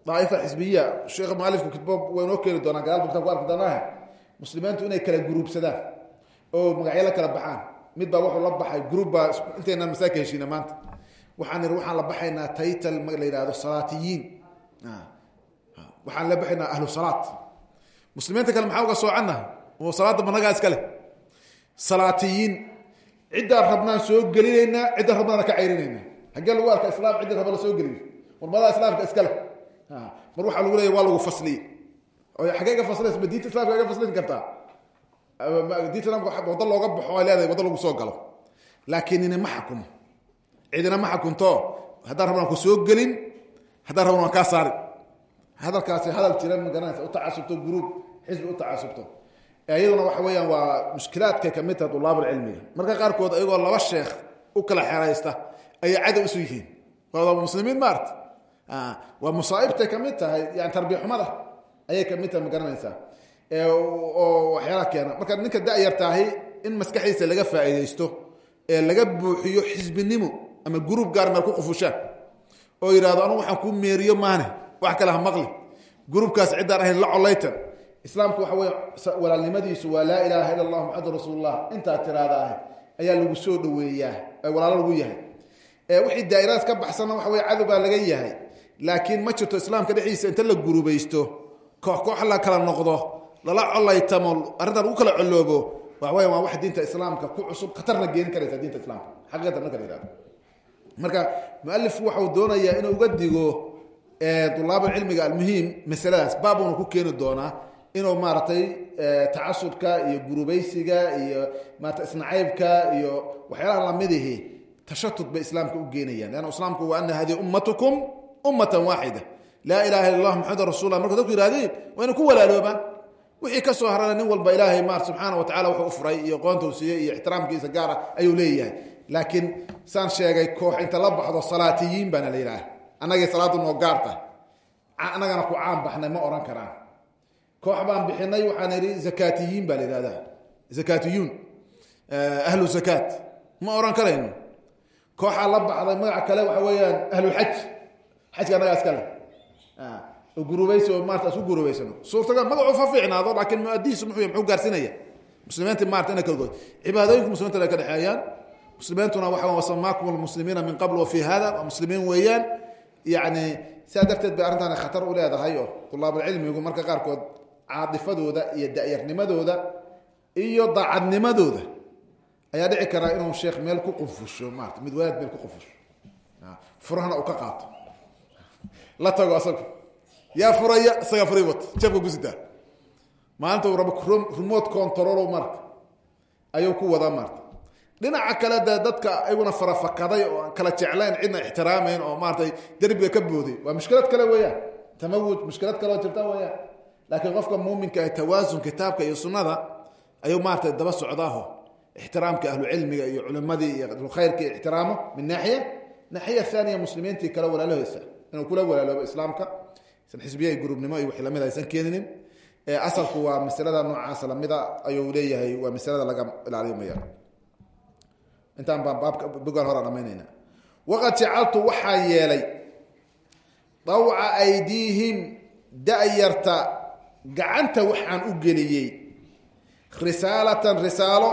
[SPEAKER 2] daaifa xisbiya sheekh mualifku kitbo waa inoo keeni doonaa gadaal buktaan ku arki doonaahe muslimiintu inay kala guruubsadaan oo magacyo la kala baxaan. Mid baa wuxuu la baxay gruub baa intaynan masaaka heshiina maanta waxaan ihi waxaan la baxaynaa taytal la yihahdo salaatiyiin. Waxaan la baxaynaa ahlu salaat. Muslimiinta kale maxaa uga soocannahay oo salaadda managaa iska leh. Salaatiyiin. Ciddaan rabnaan soo gelinaynaa ciddaan rabnaana ka cayrinaynaa haggee lagu arka islaam ciddii raba la soo geliyo warmadaa islaamka iska leh. Mar waxaa lagu leeya waa lagu fasliye oo xagee ga faslaysa ma diinta islamka ga faslin kartaa? Diinta islamka waddo looga baxo ay leedahay waddo lagu soo galo. Laakiin nina ma xakumo cidina ma xakunto. Haddaan rabnaan ku soo gelin haddaan rabna waan kaa saarin. Hadalkaasi hadal jiran ma garanaysa u tacasubto gruub xisbi u tacasubto. Iyaduna waxa weeyaan waa mushkilaadkay ka mid tahay dulaabulcilmiga marka qaarkood ayagoo laba sheekh u kala xeraysta ayay cadow isu yihiin. Waa muslimiin maarta waa masaaibtay ka mid tahay yani tarbiya xumada ayay ka mid tahay ma garanaysaa oo waxyaalaha keena. Marka ninka da-yartaahi in maskaxdiisa laga faa'iidaysto ee laga buuxiyo xisbinimo ama gruub gaar meel ku qufushaan oo yidhahdo anugu waxaan kuu meeriyo maane wax kale ha maqli. Gruubkaas ciddaan ahayn la colaytan islaamku waxa wey walaalnimadiisu waa laa ilaaha ila allah maxamadu rasuulullah intaad tiraadaah ayaa lagu soo dhaweeyaa walaalo lagu yahay. Wixii daairadaas ka baxsanna waxa wey cadow baa laga yahay. Laakiin ma jirto islaamka dhexdiisa inta la gurubaysto koox koox la kala noqdo lala colaytamo arrintan lagu kala coloobo waxaweya waa wax diinta islaamka ku cusub khatarna geeni karaysa diinta islaamka. Xaqiiqatan marka la yihahdo marka mualifku waxau doonayaa inuu uga digo dulaabulcilmiga almuhiim masaladaas baabuna ku keeni doonaa inuu maaragtay tacasubka iyo gurubaysiga iyo maarata isnacaybka iyo waxyaalaha lamidihi tashatud bay islaamka u geenayaan. Leanna islaamku wa ana hadihi ummatukum ummatan waaxida laa ilaha illa allah maxamed rasullah marka dadku yihahdeen waa ina ku walaaloobaan. Wixii ka soo harana nin walba ilaahay maar subxaana wa tacala wuxuu u furay iyo qoonta u siiyey iyo ixtiraamkiisa gaara ayuu leeyahay laakiin saan sheegay koox inta la baxdo salaatiyiin baana la yidhaha annagay salaaddu noo gaar tahay annagana ku caan baxnay ma odhan karaan. Koox baan bixinay waxaan idhi zakatiyiin baa la yihahdaa zakatiyuun ahlu zakaat. Ma odhan karayno. Kooxaa la baxday magaca kale waxa weeyaan ahlulxaj xajka annagaa iska leh. Gurubaysi oo isu gurubaysano suurtagal magacu fa fiicnaado laakiin muadihiisu muxuu muxuu gaarsinaya muslimiinta maarata ina kala good cibaadooyinka muslimiinta ay ka dhexeeyaan muslimiintuna waxa wasamaakum almuslimiina min qabl wa fi hada waa muslimiin weeyaan. Yani sidaa darteed bay khatar u leedahay oo tulaabulcilmigu marka qaarkood caadifadooda iyo da-yarnimadooda iyo daacadnimadooda ayaa dhici karaa inuu sheekh meel ku qunfusho maarata mid wadaad meel ku qunfusho furahana uu ka qaato. La tago asagu. Yaa furaya isagaa furay wata jabka kusitaa maalinta uu rabo remote control marka. Ayuu ku wadaa maarta dhinaca kale dee dadka ayaguna farafakaday oo aan kala jeclayn cidna ixtiraamayn oo maaratay derbiga ka booday waa mushkilad kale weeyaan. Tamawud mushkilad kale oo jirta weeyaan. Laakiin qofka muuminka ah tawaasun kitaabka iyo sunnada ayuu maaratay daba socdaaho. Ixtiraamka ahlucilmiga iyo culimadii iyo ahlukhayrka ixtiraamo min naaxiya. Naaxiya thaniya muslimiintii kale walaalahaysa. Inuu kula walaaloobo islaamka. San xisbiya gurubnimo iyo wixii la mid aysan keeninin. Asalku waa masalada noocaasa lamida ayuu leeyahay waa masalada laga ilaaliyo maya intaan baan baabka bogaan hora dhamaynayna waqad jacaltu waxaan yeelay dawca aydiihim da-yarta gacanta waxaan u geliyey risaalatan risaalo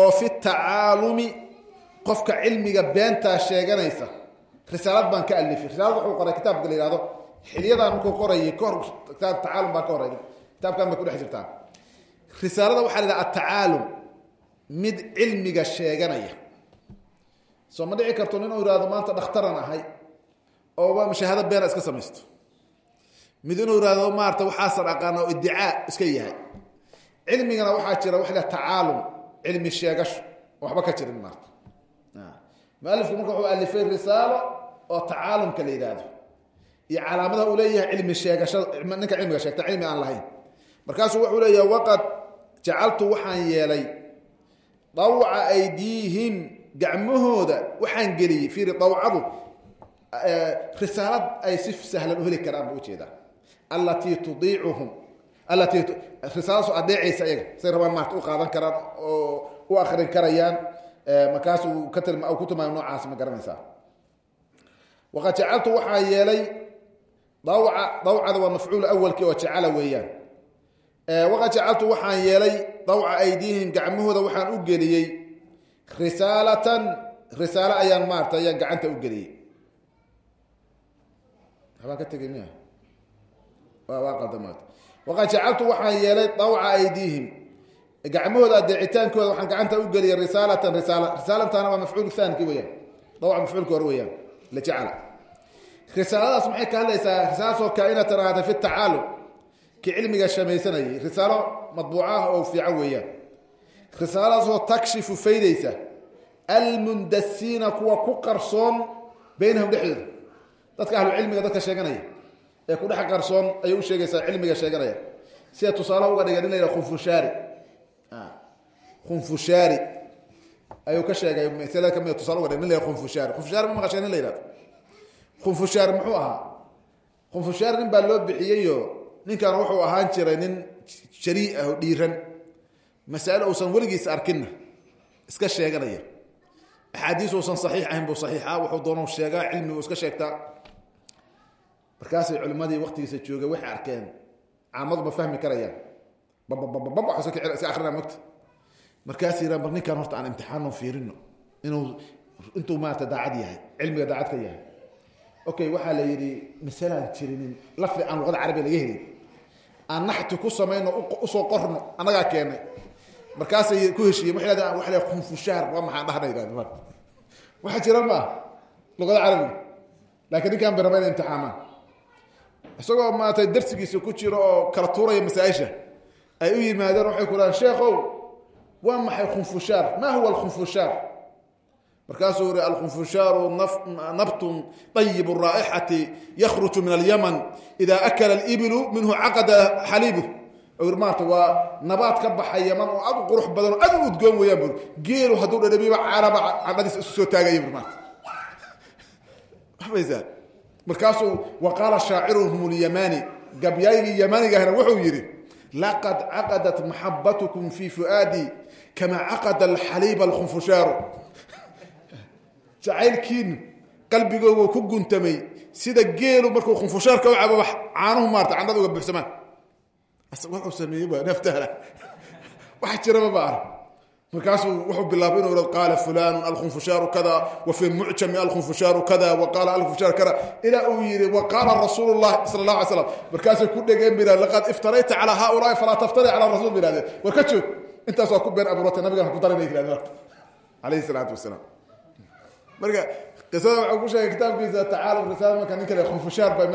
[SPEAKER 2] oo fi tacaalumi qofka cilmiga beentaa sheeganaysa. Risaalad baan ka alifay. Risaalad wuxuu qoray kitaabka la yihahdo xilyadan markuu qorayay kahor tacaalum baan ka horay kitaabkan bay ku dhex jirtaan. Risaalada waxaa la yidhaha mid cilmiga sheeganaya. Soo ma dhici karto nin uu ihahdo maanta dhakhtaran ahay oo waa mushaahado beena iska samaysto. Mid inuu ihahdo maarata waxaasan aqaana oo iddicaa iska yahay. Cilmigana waxaa jira waxa la tacaalum cilmi sheegasho waxba ka jirin maarta. Mualifku marka wuxuu alifay risaalo oo tacaalumka la yidhaahdo. Iyo calaamadaha uu leeyahay cilmi sheegasha ninka cilmiga sheegta cilmi aan lahayn. Markaasuu wuxuu leeyahay waqad jacaltu waxaan yeelay dawca aydiihim gacmahooda waxaan geliyey fiiri dawcadu risaalad ay si sahlan u heli karaan buu u jeedaa allatii tudiicuhum allatii risaaladaasoo adeecaysa iyaga say rabaan maarta u qaadan karaan oo u akrin karayaan markaasuu ka tilma ku tilmaamay noocaas ma garanaysaa waqad jacaltu waxaan yeelay dawca dawcada waa mafcuul awalkii oo jacala weeyaan waqad jacaltu waxaan yeelay dawca aydiihim gacmahooda waxaan u geliyey. Risaalatan risaalo ayaan maarata ayaan gacanta u geliyey. Habaan ka tegay miya waa qaldamaad waqad jacaltu waxaan yeelay dawca aydiihim. Gacmahooda adeecitaankooda waxaan gacanta u geliyay risaalatan risaala risaalantaana waa mafcuul thaanki weyaan dawca mafcuulka hore weyaan la jacala risaaladaas maxay ka hadlaysaa? Risaaladaasoo kaainatan ahaatay fi tacaalum ki cilmiga shamaysanayay risaalo madbuuca ah oo fiican weeyaan. Risaaladaasoo takshifu faydaysa. Almundasiina kuwa ku qarsoon baynahum dhexdooda. Dadka ahlu cilmiga dadka sheeganaya. Ee ku dhex qarsoon ayay u sheegaysaa cilmiga sheeganaya. Sida tusaale uga dhigan in la yidhaha khunfushaari khunfushaari. Ayuu ka sheegay masala ka mid tusaale uga dhigan in la yidhaha khunfushaari. Khunfushaari ma maqasheen in la yidhahdo khunfushaari muxuu ahaa? Khunfushaari nin baa loo bixiyeyo ninkan wuxuu ahaan jiray nin sharii ah oo dhiiran. Masale uusan weligiis arkinna. Iska sheeganaya. Axaadiis uusan saxiix ahayn buu saxiixa wuxuu doonu sheegaa cilmi buu iska sheegtaa. Markaasay culimadii waktigiisa jooga waxay arkeen. Caamadu ma fahmi karayaan. Babababab iska akrinaa mogta markaas yiraan bar ninkan horta aan imtixaano fiirino. Inuu intuu maarata daacad yahay cilmiga daacad yahay okay waxaa la yidhi masalaan jirinin lafdi aan luqada carabiga laga helin. Aan naxti ku samayno u soo qorno annagaa keenay. Markaasay ku heshiiyen waxay hahdeen waxa la khunfushaar waa maxaan dhahna yidhahdeen marka. Waxaa jira ma luqada carabiga laakiin ninkaan bay rabaa inay imtixaamaan. Isagoo maarata darsigiisa ku jiro oo kala tuuraya masaa-isha ay u yimaadeen waxay ku dhahaan sheekhow waa maxay khunfushaar? Ma huwa alkhunfushaar markaasuu yihi alkhunfushaaru nabtun ayib raa'ixati yakhruju min alyaman ida akala alibilu minhu caqada xaliibu maarata waa nabaad ka baxa yaman oo aad u qurux badan aad u udgoon weeyaan bur geelu hadduu dhadhamiba caraba cadhadiis isu soo taagaya bur waxbaysaa markaasuu wa qaala shaaciruhum lyamani gabyaygii yamanigaahna wuxuu yidhi laqad caqadat maxabatukum fi fu'aadi kama caqada alxaliiba alkhunfushaaru jacaylkiinu qalbigoogu ku guntamay sida geelu markuu khunfushaarka u cabo caanuhu maarata candhada uga buxsamaan wuxuu sameeyey waa naftahla wax jiraba ma arag markaasuu wuxuu bilaabay inuu qaala fulanu alkhunfushaaru kada wa fi mucjami alkhunfushaaru kada wa qaala alkhunfushaar kada ilaa uu yihi wa qaala rasuulu llahi sala allah alay slam markaasay ku dhegeen ba yidhahde laqad iftarayta calaa haaulaai falaa taftari calaa rasul ba yihahdeen war ka joog intaas waa ku been abuurata nabigan ha ku daranay yihahdeen alayhi salaatu wasalaam marka qisada waxuu ku sheegay kitaabkiisa tacaalum risaala marka ninka le khunfushaar bay